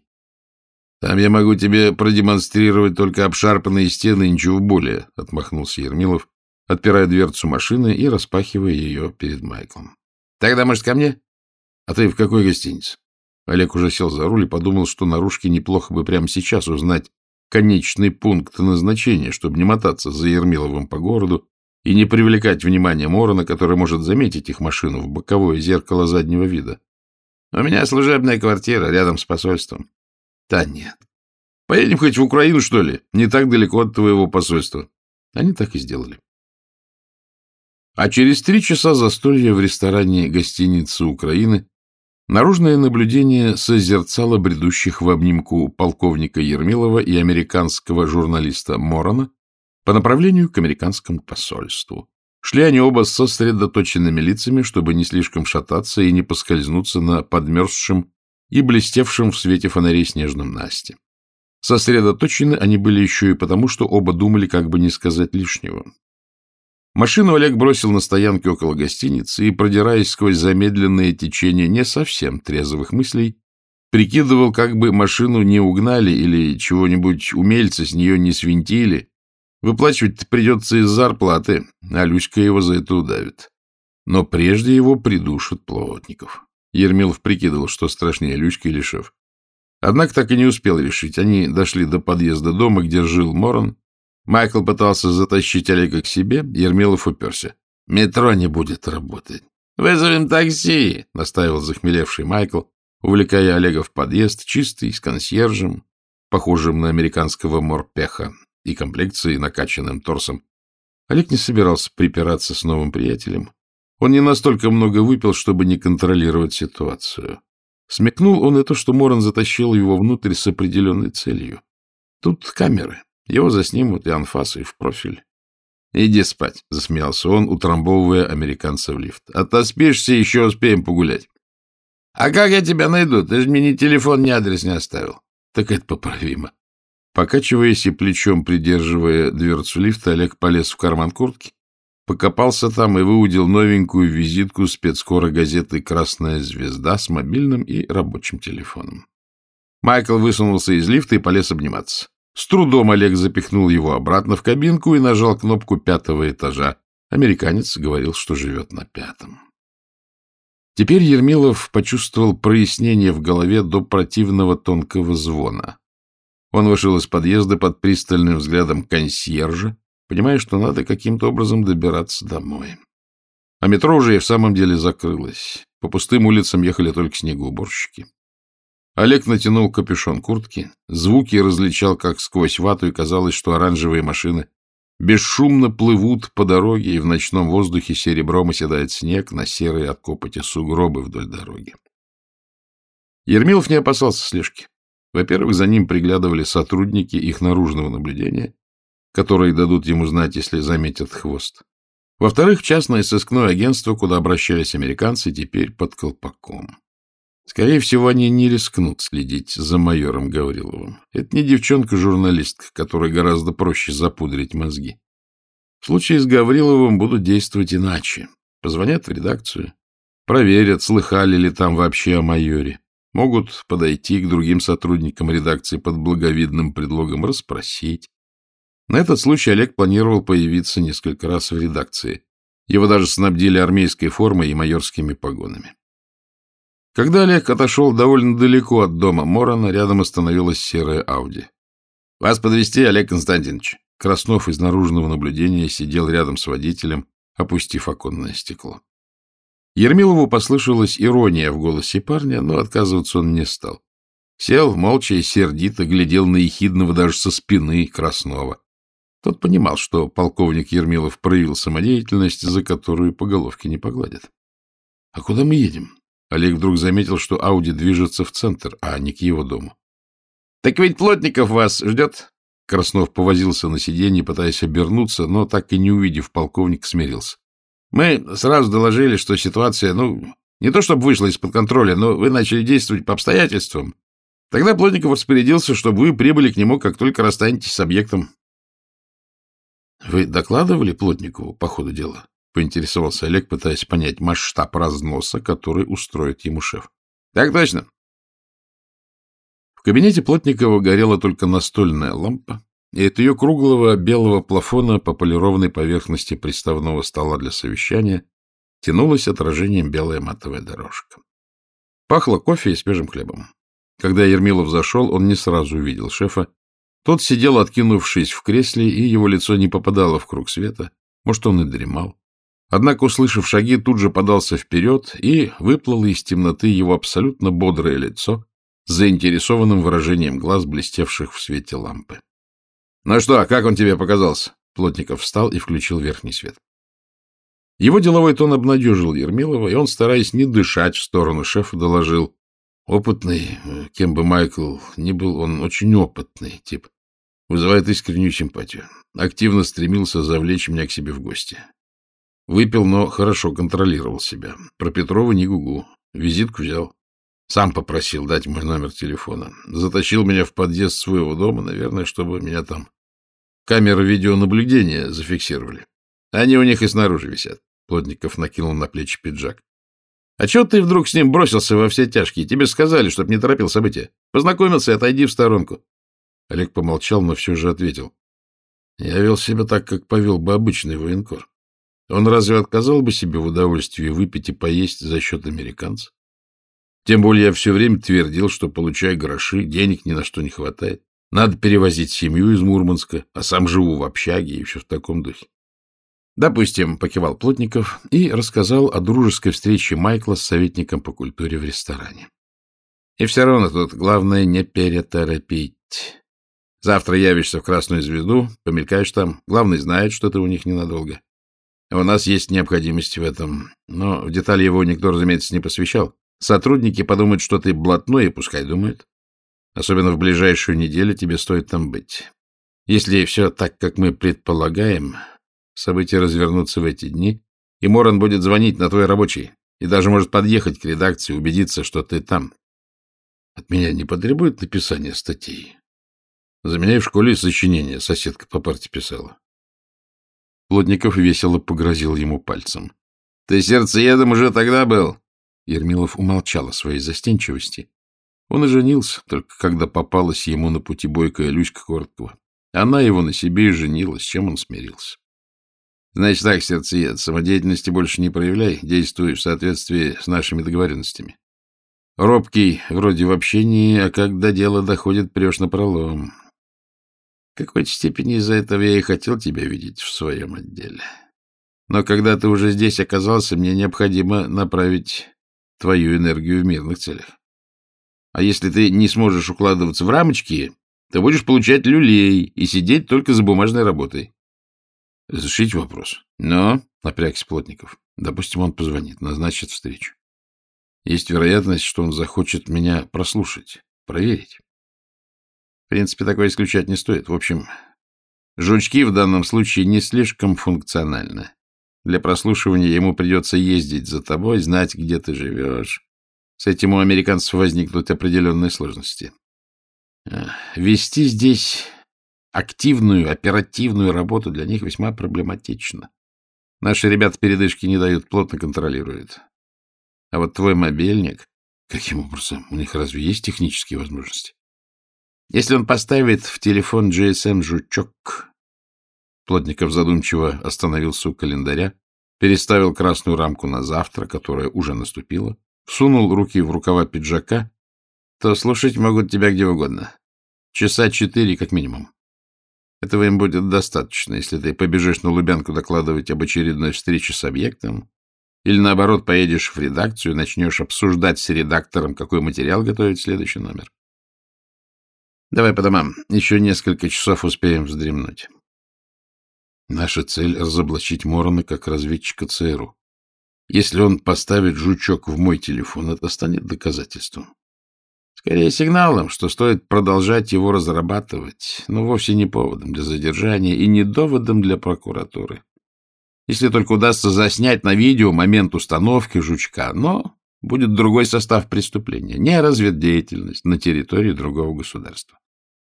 — Там я могу тебе продемонстрировать только обшарпанные стены и ничего более, — отмахнулся Ермилов, отпирая дверцу машины и распахивая ее перед Майклом. — Тогда, может, ко мне? — А ты в какой гостинице? Олег уже сел за руль и подумал, что наружке неплохо бы прямо сейчас узнать конечный пункт назначения, чтобы не мотаться за Ермиловым по городу и не привлекать внимание Морона, который может заметить их машину в боковое зеркало заднего вида. — У меня служебная квартира рядом с посольством. — Да нет. Поедем хоть в Украину, что ли? Не так далеко от твоего посольства. Они так и сделали. А через три часа застолья в ресторане гостиницы Украины наружное наблюдение созерцало бредущих в обнимку полковника Ермилова и американского журналиста Морона по направлению к американскому посольству. Шли они оба с сосредоточенными лицами, чтобы не слишком шататься и не поскользнуться на подмерзшем и блестевшем в свете фонарей снежном Насте. Сосредоточены они были еще и потому, что оба думали, как бы не сказать лишнего. Машину Олег бросил на стоянке около гостиницы и, продираясь сквозь замедленное течение не совсем трезвых мыслей, прикидывал, как бы машину не угнали или чего-нибудь умельцы с нее не свинтили. Выплачивать придется из зарплаты, а Люська его за это удавит. Но прежде его придушат плотников. Ермилов прикидывал, что страшнее Люська или шеф. Однако так и не успел решить. Они дошли до подъезда дома, где жил Морон, Майкл пытался затащить Олега к себе, Ермилов уперся. «Метро не будет работать». «Вызовем такси», — настаивал захмелевший Майкл, увлекая Олега в подъезд, чистый, с консьержем, похожим на американского морпеха и комплекцией, накачанным торсом. Олег не собирался припираться с новым приятелем. Он не настолько много выпил, чтобы не контролировать ситуацию. Смекнул он это, что Моран затащил его внутрь с определенной целью. Тут камеры. Его заснимут и анфасы, и в профиль. — Иди спать, — засмеялся он, утрамбовывая американца в лифт. — Отоспишься, еще успеем погулять. — А как я тебя найду? Ты же мне ни телефон, ни адрес не оставил. — Так это поправимо. Покачиваясь и плечом придерживая дверцу лифта, Олег полез в карман куртки, покопался там и выудил новенькую визитку спецкора газеты «Красная звезда» с мобильным и рабочим телефоном. Майкл высунулся из лифта и полез обниматься. С трудом Олег запихнул его обратно в кабинку и нажал кнопку пятого этажа. Американец говорил, что живет на пятом. Теперь Ермилов почувствовал прояснение в голове до противного тонкого звона. Он вышел из подъезда под пристальным взглядом консьержа, понимая, что надо каким-то образом добираться домой. А метро уже и в самом деле закрылось. По пустым улицам ехали только снегоуборщики. Олег натянул капюшон куртки. Звуки различал как сквозь вату, и казалось, что оранжевые машины бесшумно плывут по дороге, и в ночном воздухе серебром оседает снег на серые от копоти сугробы вдоль дороги. Ермилов не опасался слежки. Во-первых, за ним приглядывали сотрудники их наружного наблюдения, которые дадут ему знать, если заметят хвост. Во-вторых, частное сыскное агентство, куда обращались американцы, теперь под колпаком. Скорее всего, они не рискнут следить за майором Гавриловым. Это не девчонка-журналистка, которой гораздо проще запудрить мозги. В случае с Гавриловым будут действовать иначе. Позвонят в редакцию, проверят, слыхали ли там вообще о майоре. Могут подойти к другим сотрудникам редакции под благовидным предлогом расспросить. На этот случай Олег планировал появиться несколько раз в редакции. Его даже снабдили армейской формой и майорскими погонами. Когда Олег отошел довольно далеко от дома Морона, рядом остановилась серая Ауди. — Вас подвести, Олег Константинович. Краснов из наружного наблюдения сидел рядом с водителем, опустив оконное стекло. Ермилову послышалась ирония в голосе парня, но отказываться он не стал. Сел, молча и сердито глядел на ехидного даже со спины Краснова. Тот понимал, что полковник Ермилов проявил самодеятельность, за которую по головке не погладят. — А куда мы едем? Олег вдруг заметил, что Ауди движется в центр, а не к его дому. — Так ведь Плотников вас ждет? Краснов повозился на сиденье, пытаясь обернуться, но так и не увидев полковник, смирился. — Мы сразу доложили, что ситуация, ну, не то чтобы вышла из-под контроля, но вы начали действовать по обстоятельствам. Тогда Плотников распорядился, чтобы вы прибыли к нему, как только расстанетесь с объектом. — Вы докладывали Плотникову по ходу дела? Поинтересовался Олег, пытаясь понять масштаб разноса, который устроит ему шеф. — Так точно. В кабинете Плотникова горела только настольная лампа, и от ее круглого белого плафона по полированной поверхности приставного стола для совещания тянулась отражением белая матовая дорожка. Пахло кофе и свежим хлебом. Когда Ермилов зашел, он не сразу увидел шефа. Тот сидел, откинувшись в кресле, и его лицо не попадало в круг света. Может, он и дремал. Однако, услышав шаги, тут же подался вперед, и выплыло из темноты его абсолютно бодрое лицо с заинтересованным выражением глаз, блестевших в свете лампы. — Ну что, как он тебе показался? Плотников встал и включил верхний свет. Его деловой тон обнадежил Ермилова, и он, стараясь не дышать в сторону шефа, доложил. Опытный, кем бы Майкл ни был, он очень опытный тип. Вызывает искреннюю симпатию. Активно стремился завлечь меня к себе в гости. Выпил, но хорошо контролировал себя. Про Петрова не гугу. Визитку взял. Сам попросил дать мой номер телефона. Затащил меня в подъезд своего дома, наверное, чтобы меня там камеры видеонаблюдения зафиксировали. Они у них и снаружи висят. Плотников накинул на плечи пиджак. — А чего ты вдруг с ним бросился во все тяжкие? Тебе сказали, чтоб не торопил события. Познакомился, отойди в сторонку. Олег помолчал, но все же ответил. — Я вел себя так, как повел бы обычный военкор. Он разве отказал бы себе в удовольствии выпить и поесть за счет американца? Тем более я все время твердил, что получаю гроши, денег ни на что не хватает. Надо перевозить семью из Мурманска, а сам живу в общаге и все в таком духе. Допустим, покивал Плотников и рассказал о дружеской встрече Майкла с советником по культуре в ресторане. И все равно тут главное не переторопить. Завтра явишься в Красную Звезду, помелькаешь там. Главный знает, что ты у них ненадолго. У нас есть необходимость в этом, но в детали его никто, разумеется, не посвящал. Сотрудники подумают, что ты блатной, и пускай думают. Особенно в ближайшую неделю тебе стоит там быть. Если все так, как мы предполагаем, События развернутся в эти дни, и Моран будет звонить на твой рабочий и даже может подъехать к редакции, убедиться, что ты там. От меня не потребует написания статей. За меня и в школе сочинение соседка по парте писала. Плотников весело погрозил ему пальцем. — Ты сердцеедом уже тогда был? Ермилов умолчал о своей застенчивости. Он и женился, только когда попалась ему на пути бойкая Люська Короткова. Она его на себе и женила, с чем он смирился. Значит так, сердцеед, самодеятельности больше не проявляй, действуй в соответствии с нашими договоренностями. Робкий вроде в общении, а когда дело доходит, прешь на пролом. Какой-то степени из-за этого я и хотел тебя видеть в своем отделе. Но когда ты уже здесь оказался, мне необходимо направить твою энергию в мирных целях. А если ты не сможешь укладываться в рамочки, то будешь получать люлей и сидеть только за бумажной работой. Разрешить вопрос? Но, напрягся Плотников. Допустим, он позвонит, назначит встречу. Есть вероятность, что он захочет меня прослушать, проверить. Принципе, такое исключать не стоит. В общем, жучки в данном случае не слишком функциональны. Для прослушивания ему придется ездить за тобой, знать, где ты живешь. С этим у американцев возникнут определенные сложности. Вести здесь активную, оперативную работу для них весьма проблематично. Наши ребята передышки не дают, плотно контролируют. А вот твой мобильник... Каким образом? У них разве есть технические возможности? Если он поставит в телефон GSM-жучок... Плотников задумчиво остановился у календаря, переставил красную рамку на завтра, которая уже наступила, всунул руки в рукава пиджака, то слушать могут тебя где угодно. Часа четыре как минимум. Этого им будет достаточно, если ты побежишь на Лубянку докладывать об очередной встрече с объектом, или, наоборот, поедешь в редакцию и начнешь обсуждать с редактором, какой материал готовить следующий номер. Давай по домам. Еще несколько часов успеем вздремнуть. Наша цель — разоблачить Морона как разведчика ЦРУ. Если он поставит жучок в мой телефон, это станет доказательством. Скорее сигналом, что стоит продолжать его разрабатывать, но вовсе не поводом для задержания и не доводом для прокуратуры. Если только удастся заснять на видео момент установки жучка, но будет другой состав преступления, не разведдеятельность на территории другого государства.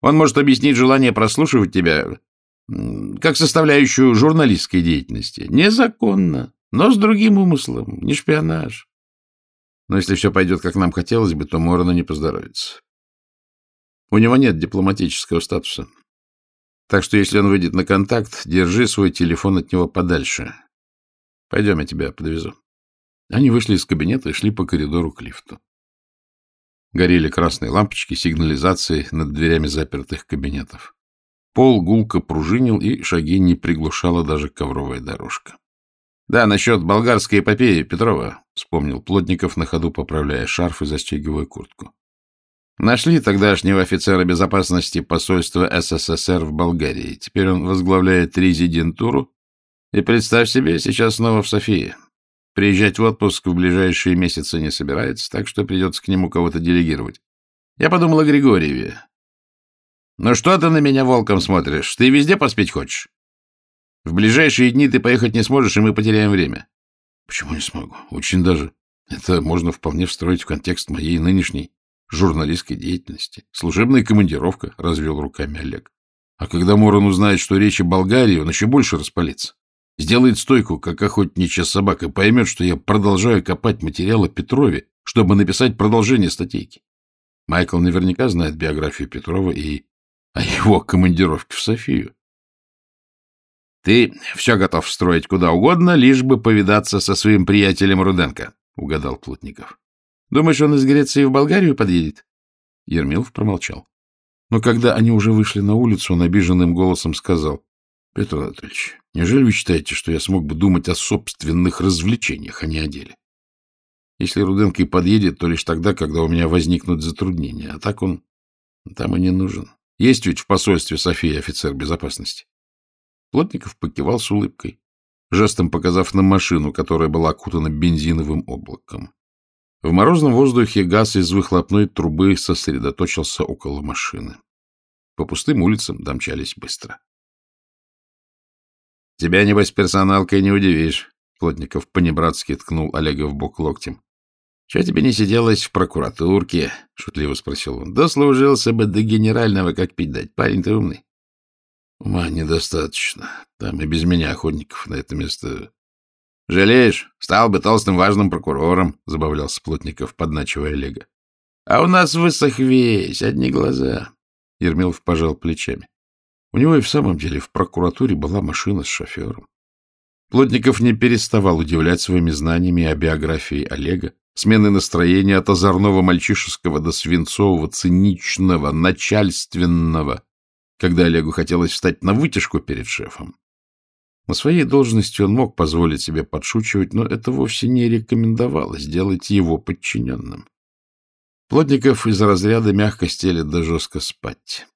Он может объяснить желание прослушивать тебя как составляющую журналистской деятельности. Незаконно, но с другим умыслом, не шпионаж. Но если все пойдет, как нам хотелось бы, то Морону не поздоровится. У него нет дипломатического статуса. Так что, если он выйдет на контакт, держи свой телефон от него подальше. Пойдем, я тебя подвезу. Они вышли из кабинета и шли по коридору к лифту. Горели красные лампочки сигнализации над дверями запертых кабинетов. Пол гулко пружинил, и шаги не приглушала даже ковровая дорожка. — Да, насчет болгарской эпопеи, Петрова, — вспомнил Плотников на ходу, поправляя шарф и застегивая куртку. Нашли тогдашнего офицера безопасности посольства СССР в Болгарии. Теперь он возглавляет резидентуру. И представь себе, сейчас снова в Софии. Приезжать в отпуск в ближайшие месяцы не собирается, так что придется к нему кого-то делегировать. Я подумал о Григорьеве. Ну что ты на меня волком смотришь? Ты везде поспеть хочешь? В ближайшие дни ты поехать не сможешь, и мы потеряем время. Почему не смогу? Очень даже. Это можно вполне встроить в контекст моей нынешней журналистской деятельности. Служебная командировка, — развел руками Олег. А когда Морон узнает, что речь о Болгарии, он еще больше распалится. Сделает стойку, как охотничья собака, поймет, что я продолжаю копать материалы Петрове, чтобы написать продолжение статейки. Майкл наверняка знает биографию Петрова и о его командировке в Софию. Ты все готов строить куда угодно, лишь бы повидаться со своим приятелем Руденко, — угадал Плотников. Думаешь, он из Греции в Болгарию подъедет? Ермилов промолчал. Но когда они уже вышли на улицу, он обиженным голосом сказал, — Петр Анатольевич, неужели вы считаете, что я смог бы думать о собственных развлечениях, а не о деле? Если Руденко и подъедет, то лишь тогда, когда у меня возникнут затруднения, а так он там и не нужен. Есть ведь в посольстве Софии офицер безопасности. Плотников покивал с улыбкой, жестом показав на машину, которая была окутана бензиновым облаком. В морозном воздухе газ из выхлопной трубы сосредоточился около машины. По пустым улицам домчались быстро. — Тебя, небось, персоналкой не удивишь, — Плотников понебратски ткнул Олега в бок локтем. — Чего тебе не сиделось в прокуратурке? — шутливо спросил он. — Дослужился бы до генерального, как пить дать. Парень ты умный. — Ума недостаточно. Там и без меня охотников на это место — Жалеешь? Стал бы толстым важным прокурором, — забавлялся Плотников, подначивая Олега. — А у нас высох весь, одни глаза. Ермилов пожал плечами. У него и в самом деле в прокуратуре была машина с шофером. Плотников не переставал удивлять своими знаниями о биографии Олега, смены настроения от озорного мальчишеского до свинцового, циничного, начальственного, когда Олегу хотелось встать на вытяжку перед шефом. На своей должности он мог позволить себе подшучивать, но это вовсе не рекомендовалось делать его подчиненным. Плотников из разряда мягко стелет да жестко спать.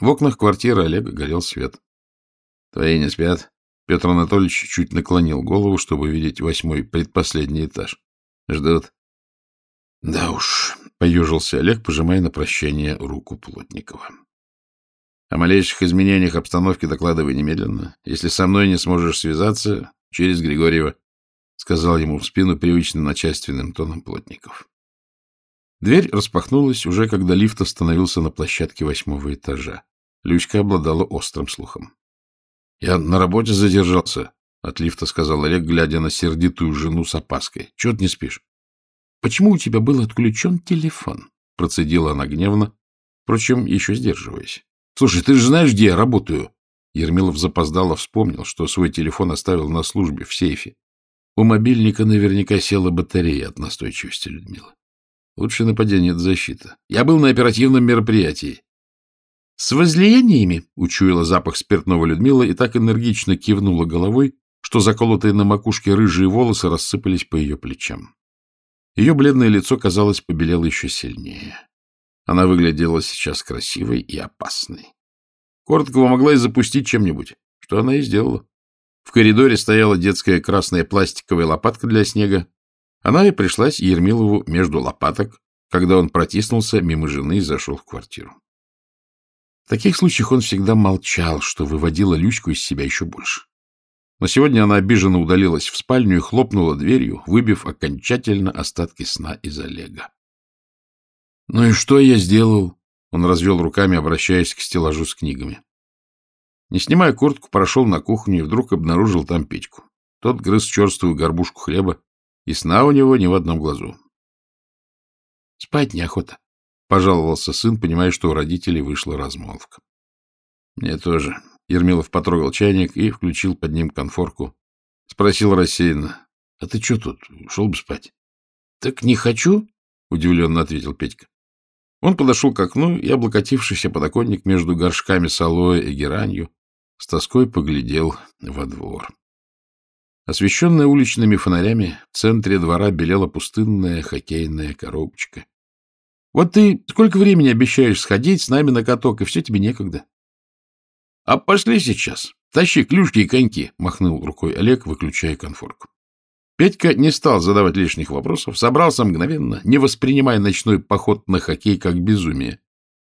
В окнах квартиры Олега горел свет. — Твои не спят? Петр Анатольевич чуть наклонил голову, чтобы видеть восьмой предпоследний этаж. — Ждут. — Да уж, — поюжился Олег, пожимая на прощание руку Плотникова. О малейших изменениях обстановки докладывай немедленно. Если со мной не сможешь связаться, через Григорьева, — сказал ему в спину привычным начальственным тоном плотников. Дверь распахнулась уже, когда лифт остановился на площадке восьмого этажа. Лючка обладала острым слухом. — Я на работе задержался, — от лифта сказал Олег, глядя на сердитую жену с опаской. — Чего ты не спишь? — Почему у тебя был отключен телефон? — процедила она гневно, впрочем, еще сдерживаясь. Слушай, ты же знаешь, где я работаю? Ермилов запоздало вспомнил, что свой телефон оставил на службе в сейфе. У мобильника наверняка села батарея от настойчивости Людмилы. Лучше нападение — это защита. Я был на оперативном мероприятии. — С возлияниями? — учуяла запах спиртного Людмила и так энергично кивнула головой, что заколотые на макушке рыжие волосы рассыпались по ее плечам. Ее бледное лицо, казалось, побелело еще сильнее. Она выглядела сейчас красивой и опасной. Короткого могла и запустить чем-нибудь, что она и сделала. В коридоре стояла детская красная пластиковая лопатка для снега. Она и пришлась Ермилову между лопаток, когда он протиснулся мимо жены и зашел в квартиру. В таких случаях он всегда молчал, что выводило Люську из себя еще больше. Но сегодня она обиженно удалилась в спальню и хлопнула дверью, выбив окончательно остатки сна из Олега. Ну и что я сделал? Он развел руками, обращаясь к стеллажу с книгами. Не снимая куртку, прошел на кухню и вдруг обнаружил там Петьку. Тот грыз черствую горбушку хлеба, и сна у него ни в одном глазу. — Спать неохота. — пожаловался сын, понимая, что у родителей вышла размолвка. — Мне тоже. Ермилов потрогал чайник и включил под ним конфорку. Спросил рассеянно. — А ты что тут? Шел бы спать. — Так не хочу, — удивленно ответил Петька. Он подошел к окну и, облокотившийся подоконник между горшками с алоэ и геранью, с тоской поглядел во двор. Освещенная уличными фонарями, в центре двора белела пустынная хоккейная коробочка. — Вот ты сколько времени обещаешь сходить с нами на каток, и все тебе некогда. — А пошли сейчас. Тащи клюшки и коньки, — махнул рукой Олег, выключая конфорку. Петька не стал задавать лишних вопросов, собрался мгновенно, не воспринимая ночной поход на хоккей как безумие.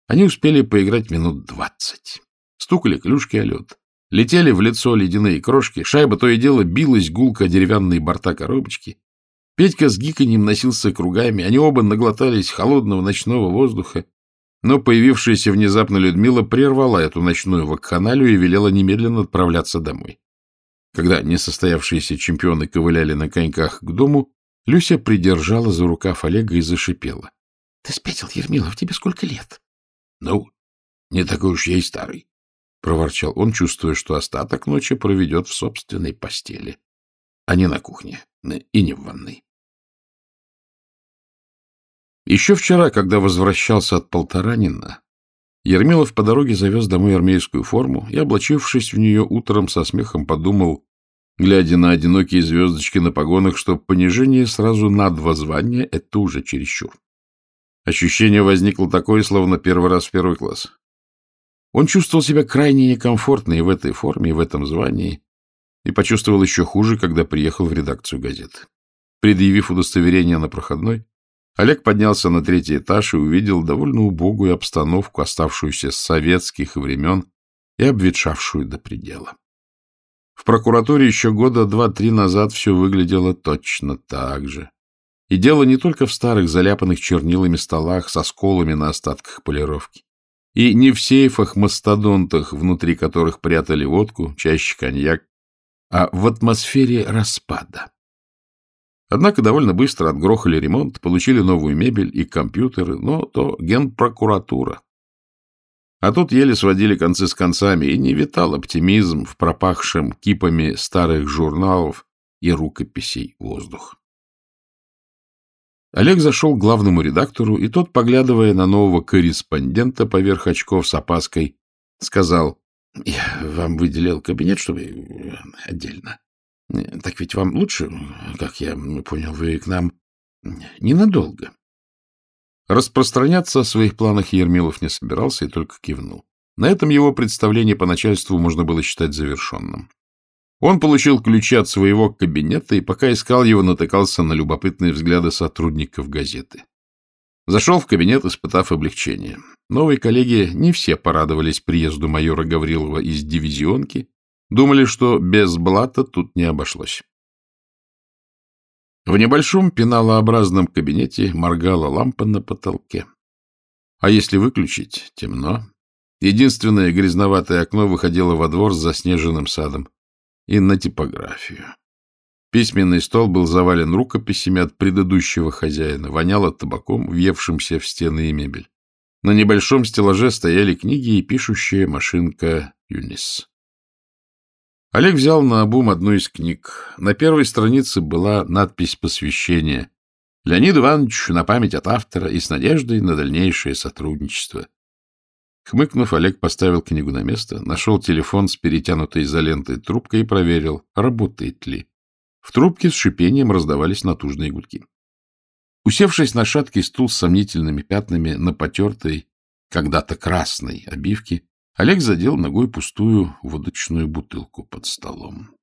Они успели поиграть минут двадцать. Стукали клюшки о лед. Летели в лицо ледяные крошки, шайба то и дело билась гулко деревянные борта коробочки. Петька с гиканьем носился кругами, они оба наглотались холодного ночного воздуха, но появившаяся внезапно Людмила прервала эту ночную вакханалию и велела немедленно отправляться домой. Когда несостоявшиеся чемпионы ковыляли на коньках к дому, Люся придержала за рукав Олега и зашипела. — Ты спятил, Ермилов, тебе сколько лет? — Ну, не такой уж я и старый, — проворчал он, чувствуя, что остаток ночи проведет в собственной постели, а не на кухне и не в ванной. Еще вчера, когда возвращался от Полторанина, Ермилов по дороге завез домой армейскую форму и, облачившись в нее утром, со смехом подумал, глядя на одинокие звездочки на погонах, что понижение сразу на два звания — это уже чересчур. Ощущение возникло такое, словно первый раз в первый класс. Он чувствовал себя крайне некомфортно и в этой форме, и в этом звании, и почувствовал еще хуже, когда приехал в редакцию газеты. Предъявив удостоверение на проходной, Олег поднялся на третий этаж и увидел довольно убогую обстановку, оставшуюся с советских времен и обветшавшую до предела. В прокуратуре еще года два-три назад все выглядело точно так же. И дело не только в старых заляпанных чернилами столах со сколами на остатках полировки. И не в сейфах-мастодонтах, внутри которых прятали водку, чаще коньяк, а в атмосфере распада. Однако довольно быстро отгрохали ремонт, получили новую мебель и компьютеры, но то генпрокуратура. А тут еле сводили концы с концами, и не витал оптимизм в пропахшем кипами старых журналов и рукописей воздух. Олег зашел к главному редактору, и тот, поглядывая на нового корреспондента поверх очков с опаской, сказал, — Я вам выделил кабинет, чтобы отдельно. Так ведь вам лучше, как я понял, вы к нам ненадолго. Распространяться о своих планах Ермилов не собирался и только кивнул. На этом его представление по начальству можно было считать завершенным. Он получил ключи от своего кабинета и, пока искал его, натыкался на любопытные взгляды сотрудников газеты. Зашел в кабинет, испытав облегчение. Новые коллеги не все порадовались приезду майора Гаврилова из дивизионки Думали, что без блата тут не обошлось. В небольшом пеналообразном кабинете моргала лампа на потолке. А если выключить, темно. Единственное грязноватое окно выходило во двор с заснеженным садом и на типографию. Письменный стол был завален рукописями от предыдущего хозяина, воняло табаком, въевшимся в стены и мебель. На небольшом стеллаже стояли книги и пишущая машинка Юнис. Олег взял на обум одну из книг. На первой странице была надпись посвящения Леонид Иванович на память от автора и с надеждой на дальнейшее сотрудничество. Хмыкнув, Олег поставил книгу на место, нашел телефон с перетянутой изолентой трубкой и проверил, работает ли. В трубке с шипением раздавались натужные гудки. Усевшись на шаткий стул с сомнительными пятнами на потертой, когда-то красной обивке, Олег задел ногой пустую водочную бутылку под столом.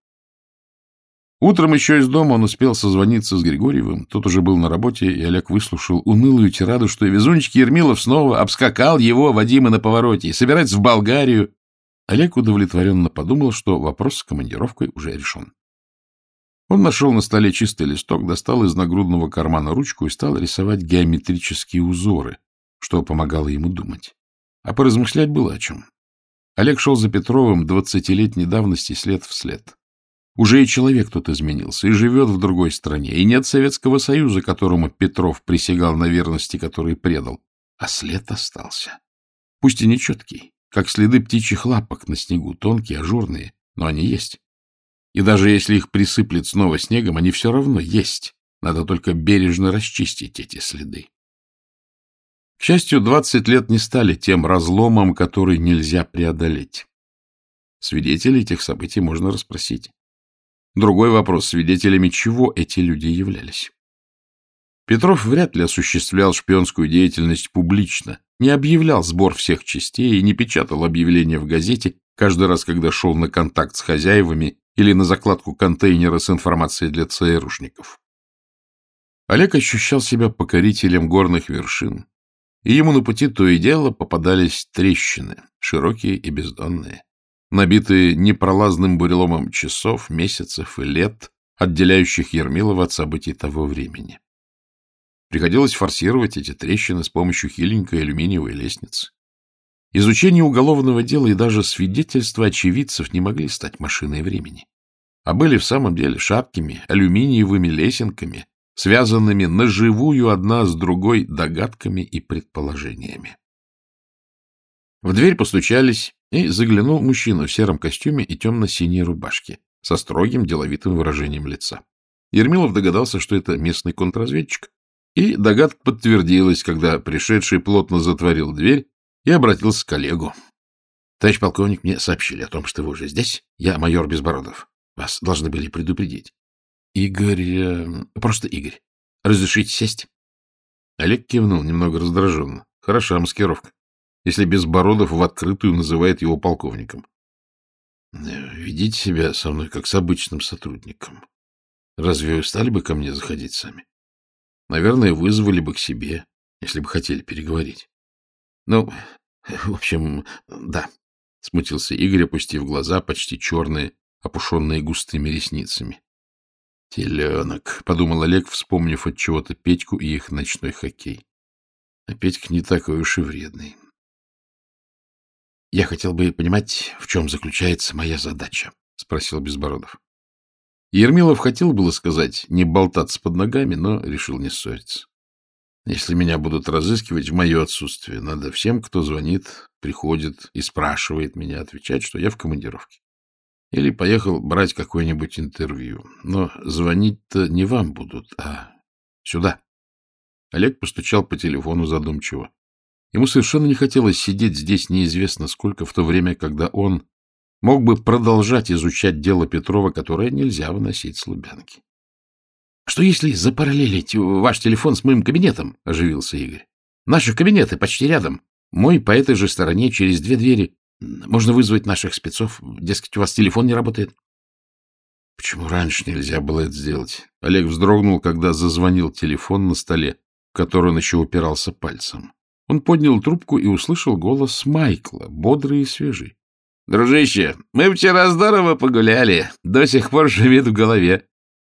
Утром еще из дома он успел созвониться с Григорьевым. Тот уже был на работе, и Олег выслушал унылую тираду, что везунчик Ермилов снова обскакал его, Вадима, на повороте, и собирается в Болгарию. Олег удовлетворенно подумал, что вопрос с командировкой уже решен. Он нашел на столе чистый листок, достал из нагрудного кармана ручку и стал рисовать геометрические узоры, что помогало ему думать. А поразмышлять было о чем. Олег шел за Петровым двадцатилетней давности след в след. Уже и человек тут изменился, и живет в другой стране, и нет Советского Союза, которому Петров присягал на верности, который предал. а след остался. Пусть и нечеткий, как следы птичьих лапок на снегу, тонкие, ажурные, но они есть. И даже если их присыплет снова снегом, они все равно есть. Надо только бережно расчистить эти следы. К счастью, 20 лет не стали тем разломом, который нельзя преодолеть. Свидетелей этих событий можно расспросить. Другой вопрос, свидетелями чего эти люди являлись. Петров вряд ли осуществлял шпионскую деятельность публично, не объявлял сбор всех частей и не печатал объявления в газете каждый раз, когда шел на контакт с хозяевами или на закладку контейнера с информацией для ЦРУшников. Олег ощущал себя покорителем горных вершин, и ему на пути то и дело попадались трещины, широкие и бездонные, набитые непролазным буреломом часов, месяцев и лет, отделяющих Ермилова от событий того времени. Приходилось форсировать эти трещины с помощью хиленькой алюминиевой лестницы. Изучение уголовного дела и даже свидетельства очевидцев не могли стать машиной времени, а были в самом деле шаткими алюминиевыми лесенками, связанными наживую одна с другой догадками и предположениями. В дверь постучались, и заглянул мужчина в сером костюме и темно-синей рубашке со строгим деловитым выражением лица. Ермилов догадался, что это местный контрразведчик, и догадка подтвердилась, когда пришедший плотно затворил дверь и обратился к коллегу. — Товарищ полковник, мне сообщили о том, что вы уже здесь. Я майор Безбородов. Вас должны были предупредить. Игорь... Э, просто Игорь. Разрешите сесть? Олег кивнул, немного раздраженно. Хороша маскировка, если Безбородов в открытую называет его полковником. Э, ведите себя со мной как с обычным сотрудником. Разве вы стали бы ко мне заходить сами? Наверное, вызвали бы к себе, если бы хотели переговорить. Ну, в общем, да, — смутился Игорь, опустив глаза, почти черные, опушенные густыми ресницами. Теленок, — подумал Олег, вспомнив от чего-то Петьку и их ночной хоккей. А Петька не такой уж и вредный. — Я хотел бы понимать, в чем заключается моя задача, — спросил Безбородов. Ермилов хотел было сказать не болтаться под ногами, но решил не ссориться. Если меня будут разыскивать в мое отсутствие, надо всем, кто звонит, приходит и спрашивает меня, отвечать, что я в командировке. Или поехал брать какое-нибудь интервью. Но звонить-то не вам будут, а сюда. Олег постучал по телефону задумчиво. Ему совершенно не хотелось сидеть здесь неизвестно сколько, в то время, когда он мог бы продолжать изучать дело Петрова, которое нельзя выносить с Лубянки. — Что если запараллелить ваш телефон с моим кабинетом? — оживился Игорь. — Наши кабинеты почти рядом. Мой по этой же стороне через две двери. Можно вызвать наших спецов. Дескать, у вас телефон не работает. Почему раньше нельзя было это сделать? Олег вздрогнул, когда зазвонил телефон на столе, в который он еще упирался пальцем. Он поднял трубку и услышал голос Майкла, бодрый и свежий. — Дружище, мы вчера здорово погуляли. До сих пор живет в голове.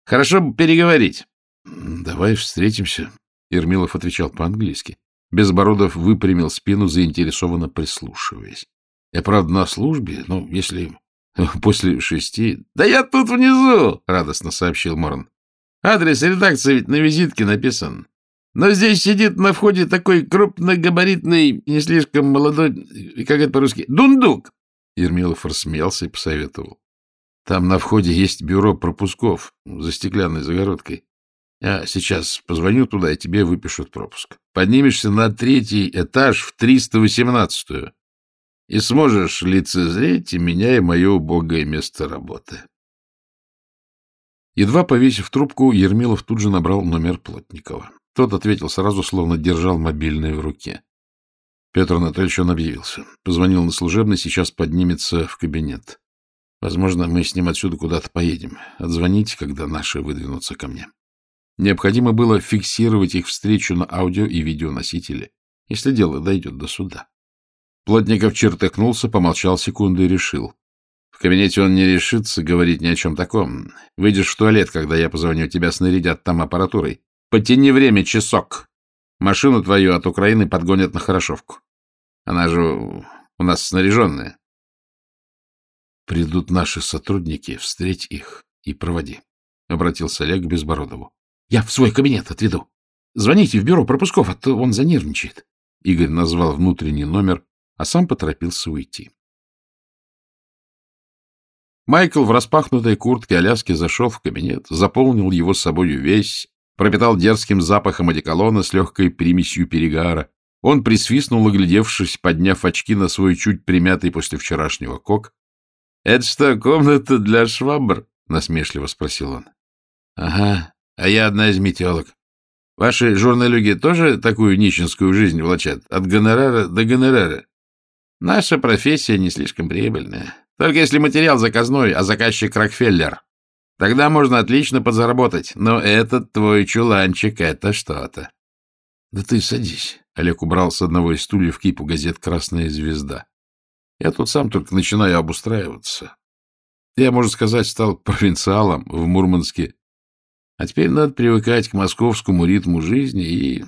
Хорошо бы переговорить. — Давай встретимся. Ермилов отвечал по-английски. Безбородов выпрямил спину, заинтересованно прислушиваясь. Я, правда, на службе, но если <laughs> после шести... — Да я тут внизу, — радостно сообщил Морн. — Адрес редакции ведь на визитке написан. Но здесь сидит на входе такой крупногабаритный, не слишком молодой, как это по-русски, дундук. Ермилов рассмеялся и посоветовал. Там на входе есть бюро пропусков за стеклянной загородкой. Я сейчас позвоню туда, и тебе выпишут пропуск. Поднимешься на третий этаж в 318-ю и сможешь лицезреть и меня, и мое убогое место работы. Едва повесив трубку, Ермилов тут же набрал номер Плотникова. Тот ответил сразу, словно держал мобильный в руке. Петр Анатольевич он объявился. Позвонил на служебный, сейчас поднимется в кабинет. Возможно, мы с ним отсюда куда-то поедем. Отзвоните, когда наши выдвинутся ко мне. Необходимо было фиксировать их встречу на аудио и видеоносителе, если дело дойдет до суда. Плотников чертыхнулся, помолчал секунду и решил. В кабинете он не решится говорить ни о чем таком. Выйдешь в туалет, когда я позвоню, тебя снарядят там аппаратурой. Потяни время часок. Машину твою от Украины подгонят на Хорошовку. Она же у нас снаряженная. Придут наши сотрудники, встреть их и проводи. Обратился Олег к Безбородову. Я в свой кабинет отведу. Звоните в бюро пропусков, а то он занервничает. Игорь назвал внутренний номер, а сам поторопился уйти. Майкл в распахнутой куртке Аляски зашел в кабинет, заполнил его собою весь, пропитал дерзким запахом одеколона с легкой примесью перегара. Он присвистнул, оглядевшись, подняв очки на свой чуть примятый после вчерашнего кок. — Это что, комната для швабр? — насмешливо спросил он. — Ага, а я одна из метелок. Ваши журналюги тоже такую нищенскую жизнь влачат, от гонорара до гонорара? Наша профессия не слишком прибыльная. Только если материал заказной, а заказчик Рокфеллер. Тогда можно отлично подзаработать. Но этот твой чуланчик — это что-то. — Да ты садись. Олег убрал с одного из стульев кипу газет «Красная звезда». Я тут сам только начинаю обустраиваться. Я, можно сказать, стал провинциалом в Мурманске. А теперь надо привыкать к московскому ритму жизни и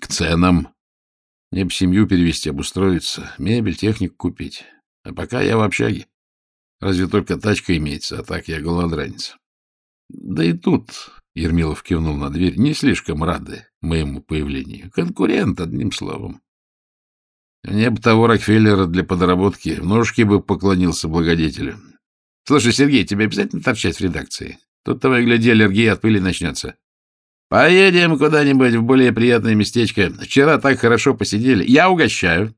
к ценам. Мне бы семью перевести, обустроиться, мебель, технику купить. А пока я в общаге. Разве только тачка имеется, а так я голодранец. Да и тут, — Ермилов кивнул на дверь, — не слишком рады моему появлению. Конкурент, одним словом. Мне бы того Рокфеллера для подработки в ножки бы поклонился благодетелю. Слушай, Сергей, тебе обязательно торчать в редакции? Тут того и гляди, аллергия от пыли начнется. Поедем куда-нибудь в более приятное местечко. Вчера так хорошо посидели. Я угощаю.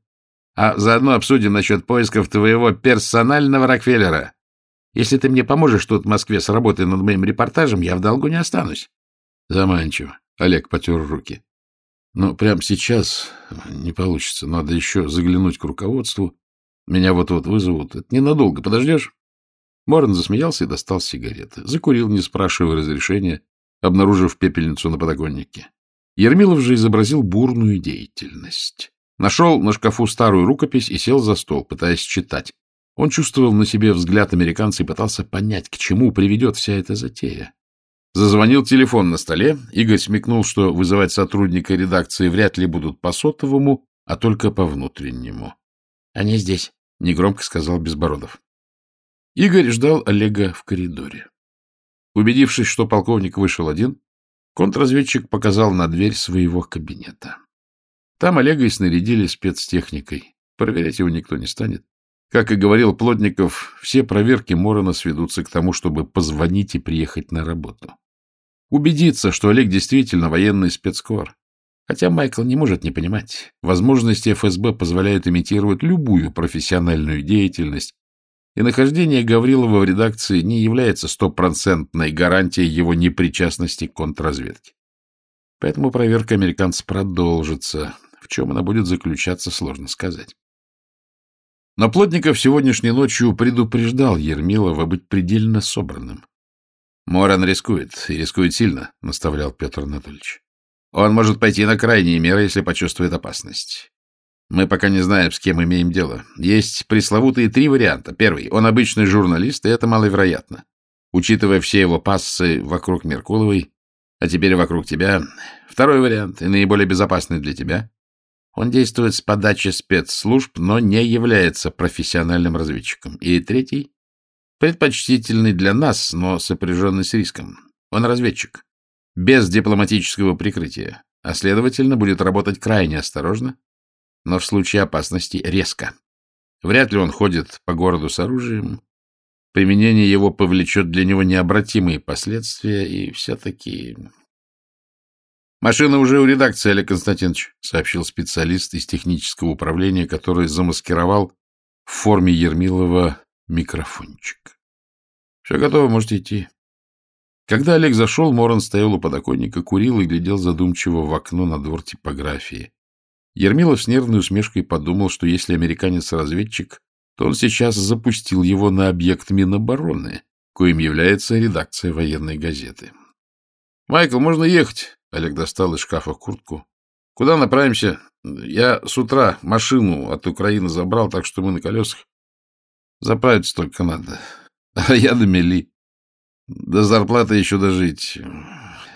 А заодно обсудим насчет поисков твоего персонального Рокфеллера. Если ты мне поможешь тут в Москве с работой над моим репортажем, я в долгу не останусь. Заманчиво. Олег потер руки. Но прямо сейчас не получится. Надо еще заглянуть к руководству. Меня вот-вот вызовут. Это ненадолго. Подождешь? Моран засмеялся и достал сигареты. Закурил, не спрашивая разрешения, обнаружив пепельницу на подоконнике. Ермилов же изобразил бурную деятельность. Нашел на шкафу старую рукопись и сел за стол, пытаясь читать. Он чувствовал на себе взгляд американца и пытался понять, к чему приведет вся эта затея. Зазвонил телефон на столе. Игорь смекнул, что вызывать сотрудника редакции вряд ли будут по сотовому, а только по внутреннему. — Они здесь, — негромко сказал Безбородов. Игорь ждал Олега в коридоре. Убедившись, что полковник вышел один, контрразведчик показал на дверь своего кабинета. Там Олега и снарядили спецтехникой. Проверять его никто не станет. Как и говорил Плотников, все проверки Морона сведутся к тому, чтобы позвонить и приехать на работу. Убедиться, что Олег действительно военный спецкор. Хотя Майкл не может не понимать. Возможности ФСБ позволяют имитировать любую профессиональную деятельность, и нахождение Гаврилова в редакции не является стопроцентной гарантией его непричастности к контрразведке. Поэтому проверка американцев продолжится, в чем она будет заключаться, сложно сказать. Но Плотников сегодняшней ночью предупреждал Ермилова быть предельно собранным. «Моран рискует, и рискует сильно», — наставлял Петр Анатольевич. «Он может пойти на крайние меры, если почувствует опасность. Мы пока не знаем, с кем имеем дело. Есть пресловутые три варианта. Первый — он обычный журналист, и это маловероятно. Учитывая все его пассы вокруг Меркуловой, а теперь вокруг тебя. Второй вариант, и наиболее безопасный для тебя. Он действует с подачи спецслужб, но не является профессиональным разведчиком. И третий, предпочтительный для нас, но сопряженный с риском. Он разведчик, без дипломатического прикрытия, а, следовательно, будет работать крайне осторожно, но в случае опасности резко. Вряд ли он ходит по городу с оружием. Применение его повлечет для него необратимые последствия, и все-таки «Машина уже у редакции, Олег Константинович», — сообщил специалист из технического управления, который замаскировал в форме Ермилова микрофончик. «Все готово, можете идти». Когда Олег зашел, Моран стоял у подоконника, курил и глядел задумчиво в окно на двор типографии. Ермилов с нервной усмешкой подумал, что если американец разведчик, то он сейчас запустил его на объект Минобороны, коим является редакция военной газеты. — Майкл, можно ехать? Олег достал из шкафа куртку. — Куда направимся? Я с утра машину от Украины забрал, так что мы на колесах. Заправиться только надо. А я до мели. До зарплаты еще дожить.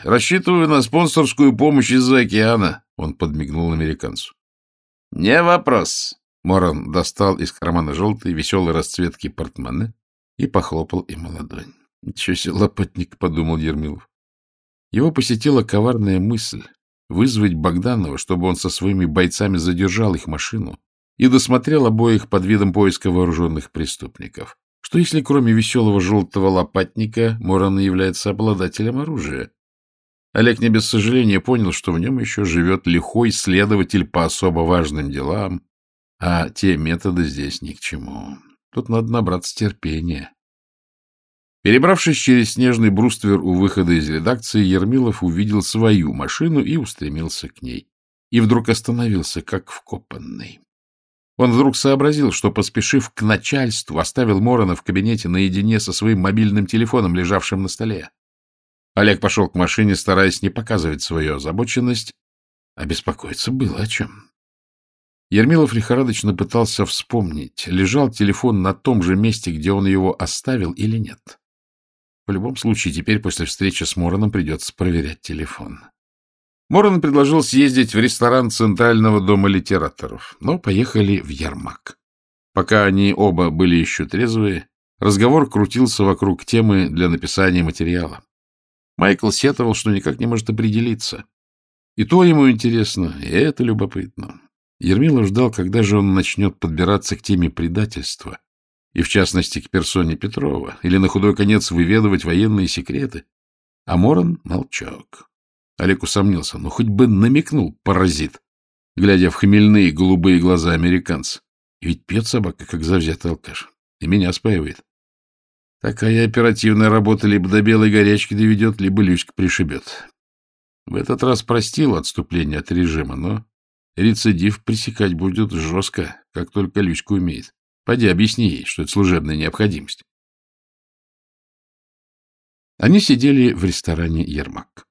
Рассчитываю на спонсорскую помощь из-за океана. Он подмигнул американцу. — Не вопрос. Моран достал из кармана желтый, веселой расцветки портмоне и похлопал им ладонь. — Ничего себе, лопатник, — подумал Ермилов. Его посетила коварная мысль. вызвать Богданова, чтобы он со своими бойцами задержал их машину и досмотрел обоих под видом поиска вооруженных преступников. Что если кроме веселого желтого лопатника Моран является обладателем оружия? Олег не без сожаления понял, что в нем еще живет лихой следователь по особо важным делам, а те методы здесь ни к чему. Тут надо набраться терпения. Перебравшись через снежный бруствер у выхода из редакции, Ермилов увидел свою машину и устремился к ней. И вдруг остановился, как вкопанный. Он вдруг сообразил, что, поспешив к начальству, оставил Морона в кабинете наедине со своим мобильным телефоном, лежавшим на столе. Олег пошел к машине, стараясь не показывать свою озабоченность, а беспокоиться было о чем. Ермилов лихорадочно пытался вспомнить, лежал телефон на том же месте, где он его оставил или нет. В любом случае, теперь после встречи с Мороном придется проверять телефон. Морон предложил съездить в ресторан Центрального дома литераторов, но поехали в Ярмак. Пока они оба были еще трезвые, разговор крутился вокруг темы для написания материала. Майкл сетовал, что никак не может определиться. И то ему интересно, и это любопытно. Ермилов ждал, когда же он начнет подбираться к теме предательства, и в частности к персоне Петрова, или на худой конец выведывать военные секреты. А Морон молчок. Олег усомнился, но хоть бы намекнул, паразит, глядя в хмельные голубые глаза американца. И ведь пьет собака, как завзятый алкаш, и меня спаивает. Такая оперативная работа либо до белой горячки доведет, либо Люська пришибет. В этот раз простил отступление от режима, но рецидив пресекать будет жестко, как только Люська умеет. Пойди объясни ей, что это служебная необходимость. Они сидели в ресторане «Ермак».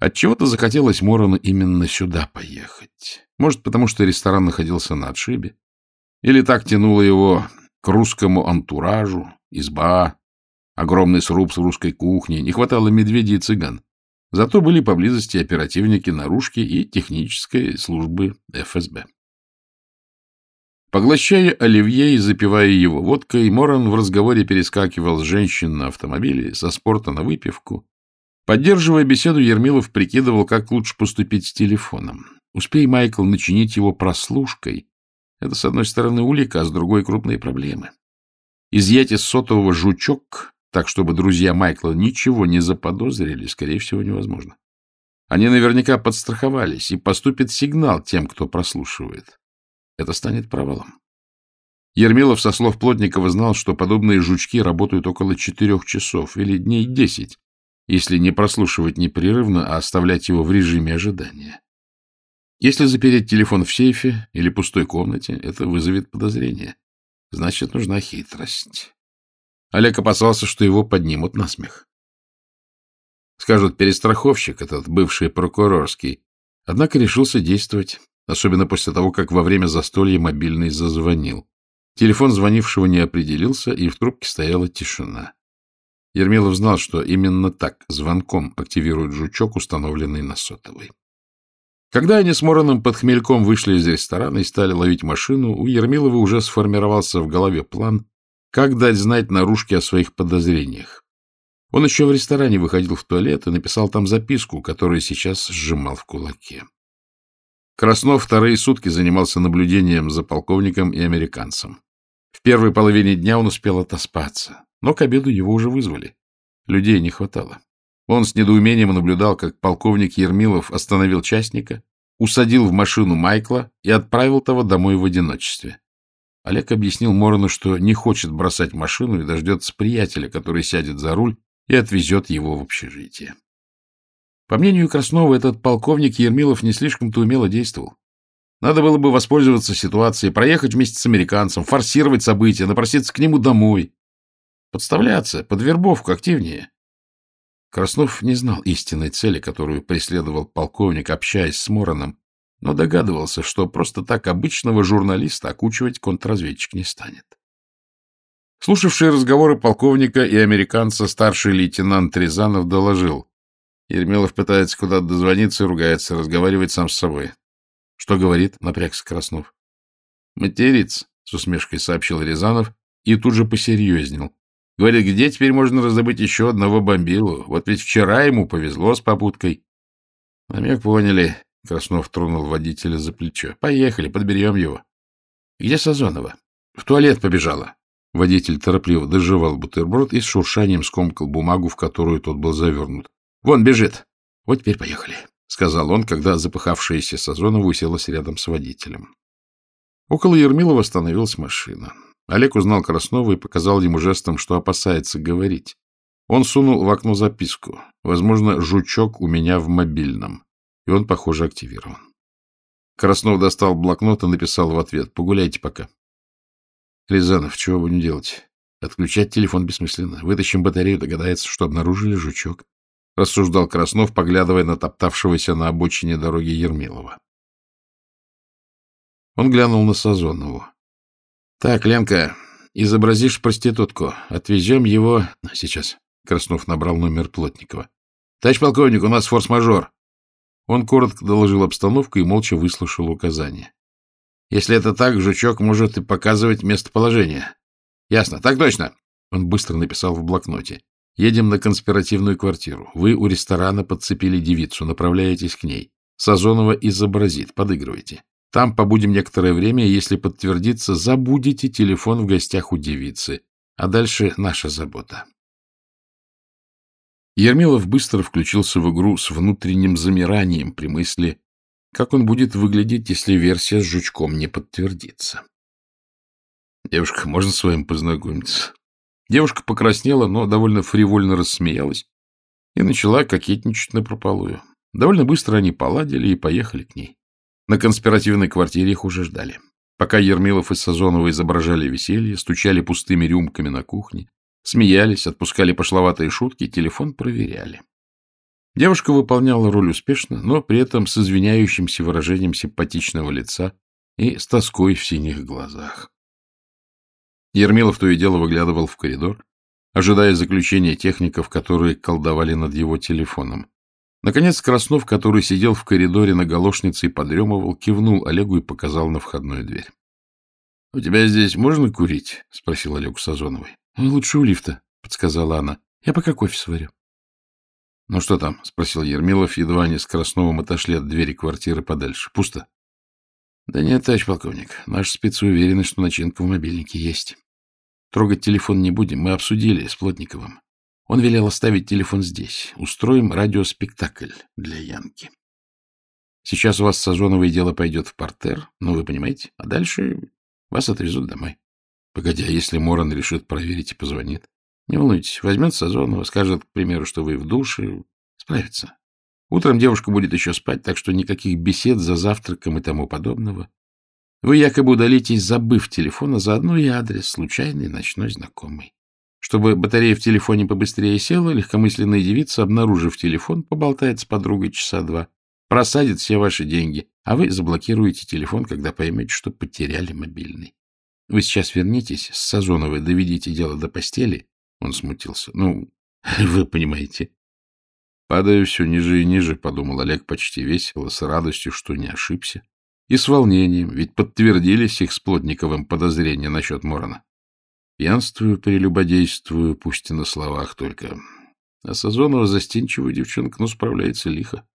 Отчего-то захотелось Морону именно сюда поехать. Может, потому что ресторан находился на отшибе. Или так тянуло его к русскому антуражу, изба, огромный сруб с русской кухни. Не хватало медведей и цыган. Зато были поблизости оперативники наружки и технической службы ФСБ. Поглощая оливье и запивая его водкой, Моран в разговоре перескакивал с женщин на автомобиле, со спорта на выпивку, Поддерживая беседу, Ермилов прикидывал, как лучше поступить с телефоном. Успей Майкл начинить его прослушкой. Это, с одной стороны, улика, а с другой — крупные проблемы. Изъять из сотового жучок, так, чтобы друзья Майкла ничего не заподозрили, скорее всего, невозможно. Они наверняка подстраховались, и поступит сигнал тем, кто прослушивает. Это станет провалом. Ермилов со слов Плотникова знал, что подобные жучки работают около четырех часов или дней десять, если не прослушивать непрерывно, а оставлять его в режиме ожидания. Если запереть телефон в сейфе или пустой комнате, это вызовет подозрение. Значит, нужна хитрость. Олег опасался, что его поднимут на смех. Скажут, перестраховщик этот, бывший прокурорский, однако решился действовать, особенно после того, как во время застолья мобильный зазвонил. Телефон звонившего не определился, и в трубке стояла тишина. Ермилов знал, что именно так звонком активирует жучок, установленный на сотовой. Когда они с Мороном под хмельком вышли из ресторана и стали ловить машину, у Ермилова уже сформировался в голове план, как дать знать наружке о своих подозрениях. Он еще в ресторане выходил в туалет и написал там записку, которую сейчас сжимал в кулаке. Краснов вторые сутки занимался наблюдением за полковником и американцем. В первой половине дня он успел отоспаться. Но к обеду его уже вызвали. Людей не хватало. Он с недоумением наблюдал, как полковник Ермилов остановил частника, усадил в машину Майкла и отправил того домой в одиночестве. Олег объяснил Морону, что не хочет бросать машину и дождется приятеля, который сядет за руль и отвезет его в общежитие. По мнению Краснова, этот полковник Ермилов не слишком-то умело действовал. Надо было бы воспользоваться ситуацией, проехать вместе с американцем, форсировать события, напроситься к нему домой. Подставляться под вербовку активнее. Краснов не знал истинной цели, которую преследовал полковник, общаясь с Мороном, но догадывался, что просто так обычного журналиста окучивать контрразведчик не станет. Слушавший разговоры полковника и американца старший лейтенант Рязанов доложил. Ермилов пытается куда-то дозвониться и ругается, разговаривает сам с собой. — Что говорит? — напрягся Краснов. — Материц, — с усмешкой сообщил Рязанов и тут же посерьезнел. Говорит, где теперь можно раздобыть еще одного бомбилу? Вот ведь вчера ему повезло с попуткой. — Намек поняли. Краснов тронул водителя за плечо. — Поехали, подберем его. — Где Сазонова? — В туалет побежала. Водитель торопливо доживал бутерброд и с шуршанием скомкал бумагу, в которую тот был завернут. — Вон бежит. — Вот теперь поехали, — сказал он, когда запыхавшаяся Сазонова уселась рядом с водителем. Около Ермилова остановилась машина. Олег узнал Краснова и показал ему жестом, что опасается говорить. Он сунул в окно записку. Возможно, жучок у меня в мобильном. И он, похоже, активирован. Краснов достал блокнот и написал в ответ. Погуляйте пока. Рязанов, чего будем делать? Отключать телефон бессмысленно. Вытащим батарею, догадается, что обнаружили жучок. Рассуждал Краснов, поглядывая на топтавшегося на обочине дороги Ермилова. Он глянул на Сазонову. — Так, Ленка, изобразишь проститутку. Отвезем его... Сейчас. Краснов набрал номер Плотникова. — Товарищ полковник, у нас форс-мажор. Он коротко доложил обстановку и молча выслушал указания. — Если это так, жучок может и показывать местоположение. — Ясно. Так точно. Он быстро написал в блокноте. — Едем на конспиративную квартиру. Вы у ресторана подцепили девицу, направляетесь к ней. Сазонова изобразит. Подыгрывайте. Там побудем некоторое время, если подтвердится, забудете телефон в гостях у девицы. А дальше наша забота. Ермилов быстро включился в игру с внутренним замиранием при мысли, как он будет выглядеть, если версия с жучком не подтвердится. «Девушка, можно с вами познакомиться?» Девушка покраснела, но довольно фривольно рассмеялась и начала кокетничать напропалую. Довольно быстро они поладили и поехали к ней. На конспиративной квартире их уже ждали. Пока Ермилов и Сазонова изображали веселье, стучали пустыми рюмками на кухне, Смеялись, отпускали пошловатые шутки, телефон проверяли. Девушка выполняла роль успешно, но при этом с извиняющимся выражением симпатичного лица и с тоской в синих глазах. Ермилов то и дело выглядывал в коридор, ожидая заключения техников, которые колдовали над его телефоном. Наконец Краснов, который сидел в коридоре на галошнице и подремывал, кивнул Олегу и показал на входную дверь. — У тебя здесь можно курить? — спросил Олег Сазоновой. — Лучше у лифта, — подсказала она. — Я пока кофе сварю. — Ну что там? — спросил Ермилов, едва они с Красновым отошли от двери квартиры подальше. — Пусто? — Да нет, товарищ полковник. Наши спецы уверены, что начинка в мобильнике есть. Трогать телефон не будем. Мы обсудили с Плотниковым. Он велел оставить телефон здесь. Устроим радиоспектакль для Янки. Сейчас у вас Сазоновое дело пойдет в портер, ну, вы понимаете, а дальше вас отвезут домой. Погоди, а если Моран решит проверить и позвонит? Не волнуйтесь, возьмет Сазонова, скажет, к примеру, что вы в душе, справится. Утром девушка будет еще спать, так что никаких бесед за завтраком и тому подобного. Вы якобы удалитесь, забыв телефон, а заодно и адрес случайный ночной знакомый. Чтобы батарея в телефоне побыстрее села, легкомысленная девица, обнаружив телефон, поболтает с подругой часа два, просадит все ваши деньги, а вы заблокируете телефон, когда поймете, что потеряли мобильный. Вы сейчас вернитесь с Сазоновой, доведите дело до постели. Он смутился. Ну, <laughs> вы понимаете. Падаю все ниже и ниже, подумал Олег почти весело, с радостью, что не ошибся. И с волнением, ведь подтвердились их с Плотниковым подозрения насчет Морона. Пьянствую, прелюбодействую, пусть и на словах только. А Сазонова застенчивая девчонка, ну, справляется лихо.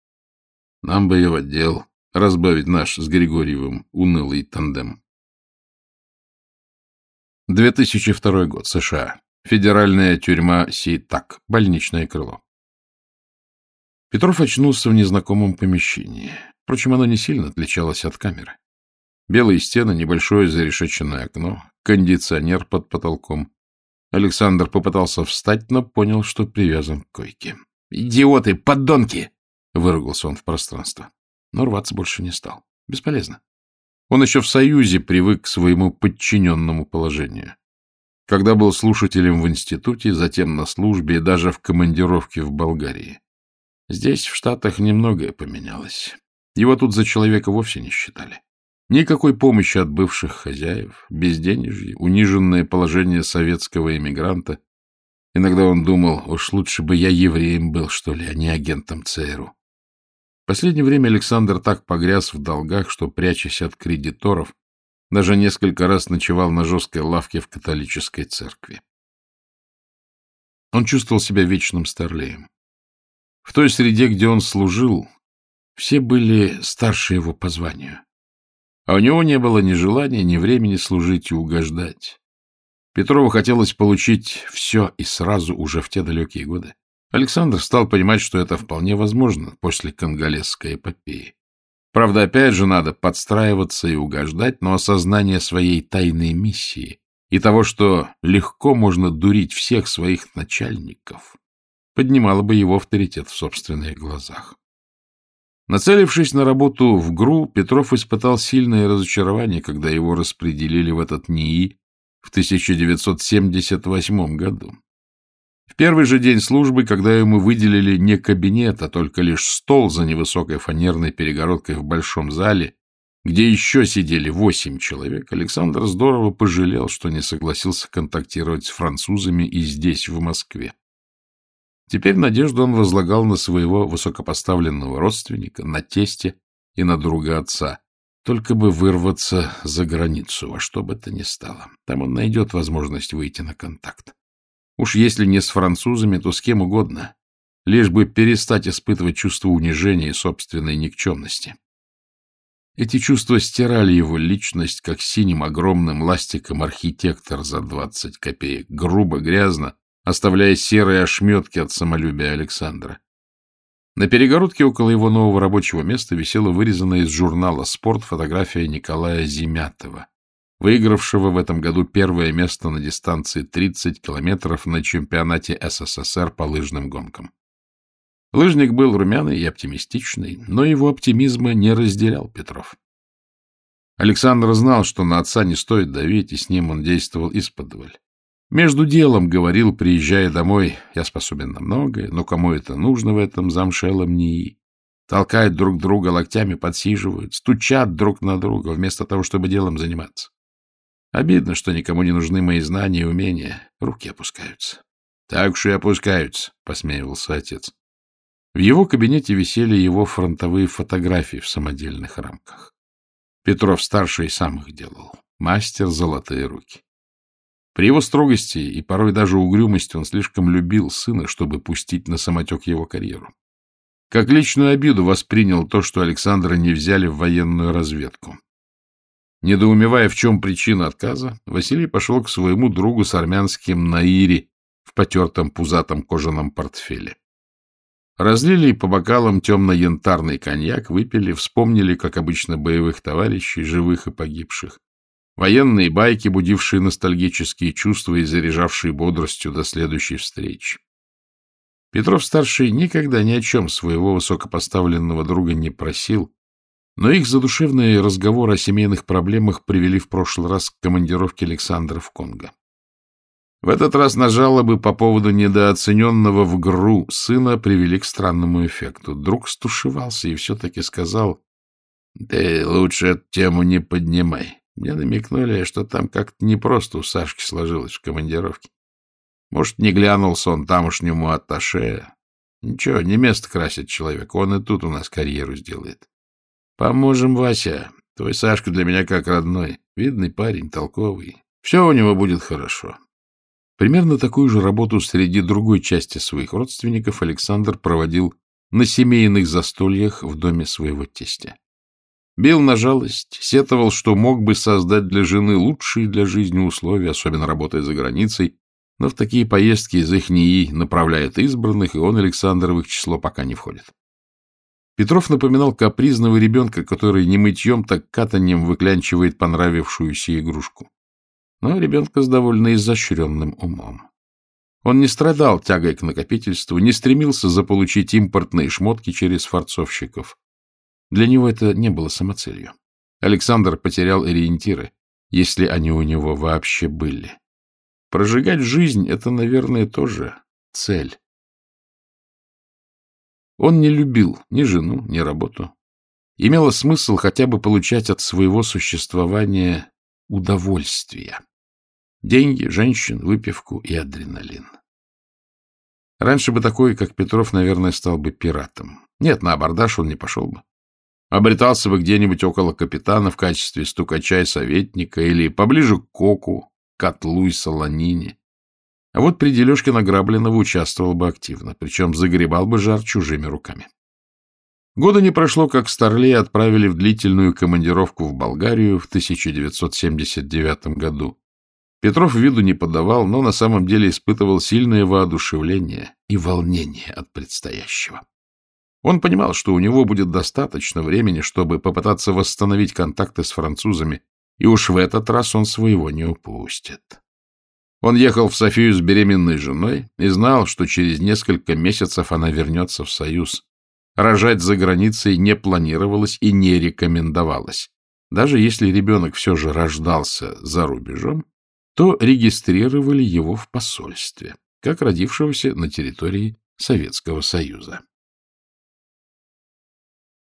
Нам бы ее в отдел, разбавить наш с Григорьевым унылый тандем. 2002 год, США. Федеральная тюрьма Сейтак, больничное крыло. Петров очнулся в незнакомом помещении. Впрочем, оно не сильно отличалось от камеры. Белые стены, небольшое зарешеченное окно, кондиционер под потолком. Александр попытался встать, но понял, что привязан к койке. «Идиоты! Поддонки!» — выругался он в пространство. Но рваться больше не стал. Бесполезно. Он еще в Союзе привык к своему подчиненному положению. Когда был слушателем в институте, затем на службе и даже в командировке в Болгарии. Здесь, в Штатах, немногое поменялось. Его тут за человека вовсе не считали. Никакой помощи от бывших хозяев, безденежье, униженное положение советского эмигранта. Иногда он думал, уж лучше бы я евреем был, что ли, а не агентом ЦРУ последнее время Александр так погряз в долгах, что, прячась от кредиторов, даже несколько раз ночевал на жесткой лавке в католической церкви. Он чувствовал себя вечным старлеем. В той среде, где он служил, Все были старше его по званию. А у него не было ни желания, ни времени служить и угождать. Петрову хотелось получить все и сразу уже в те далекие годы. Александр стал понимать, что это вполне возможно после конголезской эпопеи. Правда, опять же надо подстраиваться и угождать, но осознание своей тайной миссии и того, что легко можно дурить всех своих начальников, поднимало бы его авторитет в собственных глазах. Нацелившись на работу в ГРУ, Петров испытал сильное разочарование, когда его распределили в этот НИИ в 1978 году. В первый же день службы, когда ему выделили не кабинет, а только лишь стол за невысокой фанерной перегородкой в большом зале, где еще сидели восемь человек, Александр здорово пожалел, что не согласился контактировать с французами и здесь, в Москве. Теперь надежду он возлагал на своего высокопоставленного родственника, на тесте и на друга отца. Только бы вырваться за границу, во что бы то ни стало. Там он найдет возможность выйти на контакт. Уж если не с французами, то с кем угодно, лишь бы перестать испытывать чувство унижения и собственной никчемности. Эти чувства стирали его личность, как синим огромным ластиком архитектор за двадцать копеек, грубо, грязно, оставляя серые ошметки от самолюбия Александра. На перегородке около его нового рабочего места висела вырезанная из журнала «Спорт» фотография Николая Зимятова, выигравшего в этом году первое место на дистанции 30 километров на чемпионате СССР по лыжным гонкам. Лыжник был румяный и оптимистичный, но его оптимизма не разделял Петров. Александр знал, что на отца не стоит давить, и с ним он действовал исподволь. Между делом говорил, приезжая домой, я способен на многое, но кому это нужно в этом замшелом НИИ? Толкают друг друга локтями, подсиживают, стучат друг на друга, вместо того, чтобы делом заниматься. Обидно, что никому не нужны мои знания и умения. Руки опускаются. — Так уж и опускаются, — посмеивался отец. В его кабинете висели его фронтовые фотографии в самодельных рамках. Петров-старший сам их делал. Мастер золотые руки. При его строгости и порой даже угрюмости он слишком любил сына, чтобы пустить на самотек его карьеру. Как личную обиду воспринял то, что Александра не взяли в военную разведку. Недоумевая, в чем причина отказа, Василий пошел к своему другу с армянским Наири в потертом пузатом кожаном портфеле. Разлили по бокалам темно-янтарный коньяк, выпили, вспомнили, как обычно, боевых товарищей, живых и погибших. Военные байки, будившие ностальгические чувства и заряжавшие бодростью до следующей встречи. Петров-старший никогда ни о чем своего высокопоставленного друга не просил, но их задушевные разговоры о семейных проблемах привели в прошлый раз к командировке Александра в Конго. В этот раз на жалобы по поводу недооцененного в ГРУ сына привели к странному эффекту. Друг стушевался и все-таки сказал, «Ты лучше эту тему не поднимай. Мне намекнули, что там как-то непросто у Сашки сложилось в командировке. Может, не глянулся он тамошнему атташе. Ничего, не место красит человек, он и тут у нас карьеру сделает. Поможем, Вася. Твой Сашка для меня как родной. Видный парень, толковый. Все у него будет хорошо. Примерно такую же работу среди другой части своих родственников Александр проводил на семейных застольях в доме своего тестя. Бил на жалость, сетовал, что мог бы создать для жены лучшие для жизни условия, особенно работая за границей, но в такие поездки из их НИИ направляет избранных, и он, Александр, в их число пока не входит. Петров напоминал капризного ребенка, который не мытьем, так катанием выклянчивает понравившуюся игрушку но ребенка с довольно изощренным умом. Он не страдал тягой к накопительству, не стремился заполучить импортные шмотки через форцовщиков. Для него это не было самоцелью. Александр потерял ориентиры, если они у него вообще были. Прожигать жизнь — это, наверное, тоже цель. Он не любил ни жену, ни работу. Имело смысл хотя бы получать от своего существования удовольствие. Деньги, женщин, выпивку и адреналин. Раньше бы такой, как Петров, наверное, стал бы пиратом. Нет, на абордаж он не пошел бы. Обретался бы где-нибудь около капитана в качестве стукача и советника или поближе к коку, котлу и солонине. А вот при дележке награбленного участвовал бы активно, причем загребал бы жар чужими руками. Года не прошло, как Старлей отправили в длительную командировку в Болгарию в 1979 году. Петров виду не подавал, но на самом деле испытывал сильное воодушевление и волнение от предстоящего. Он понимал, что у него будет достаточно времени, чтобы попытаться восстановить контакты с французами, и уж в этот раз он своего не упустит. Он ехал в Софию с беременной женой и знал, что через несколько месяцев она вернется в Союз. Рожать за границей не планировалось и не рекомендовалось. Даже если ребенок все же рождался за рубежом, то регистрировали его в посольстве, как родившегося на территории Советского Союза.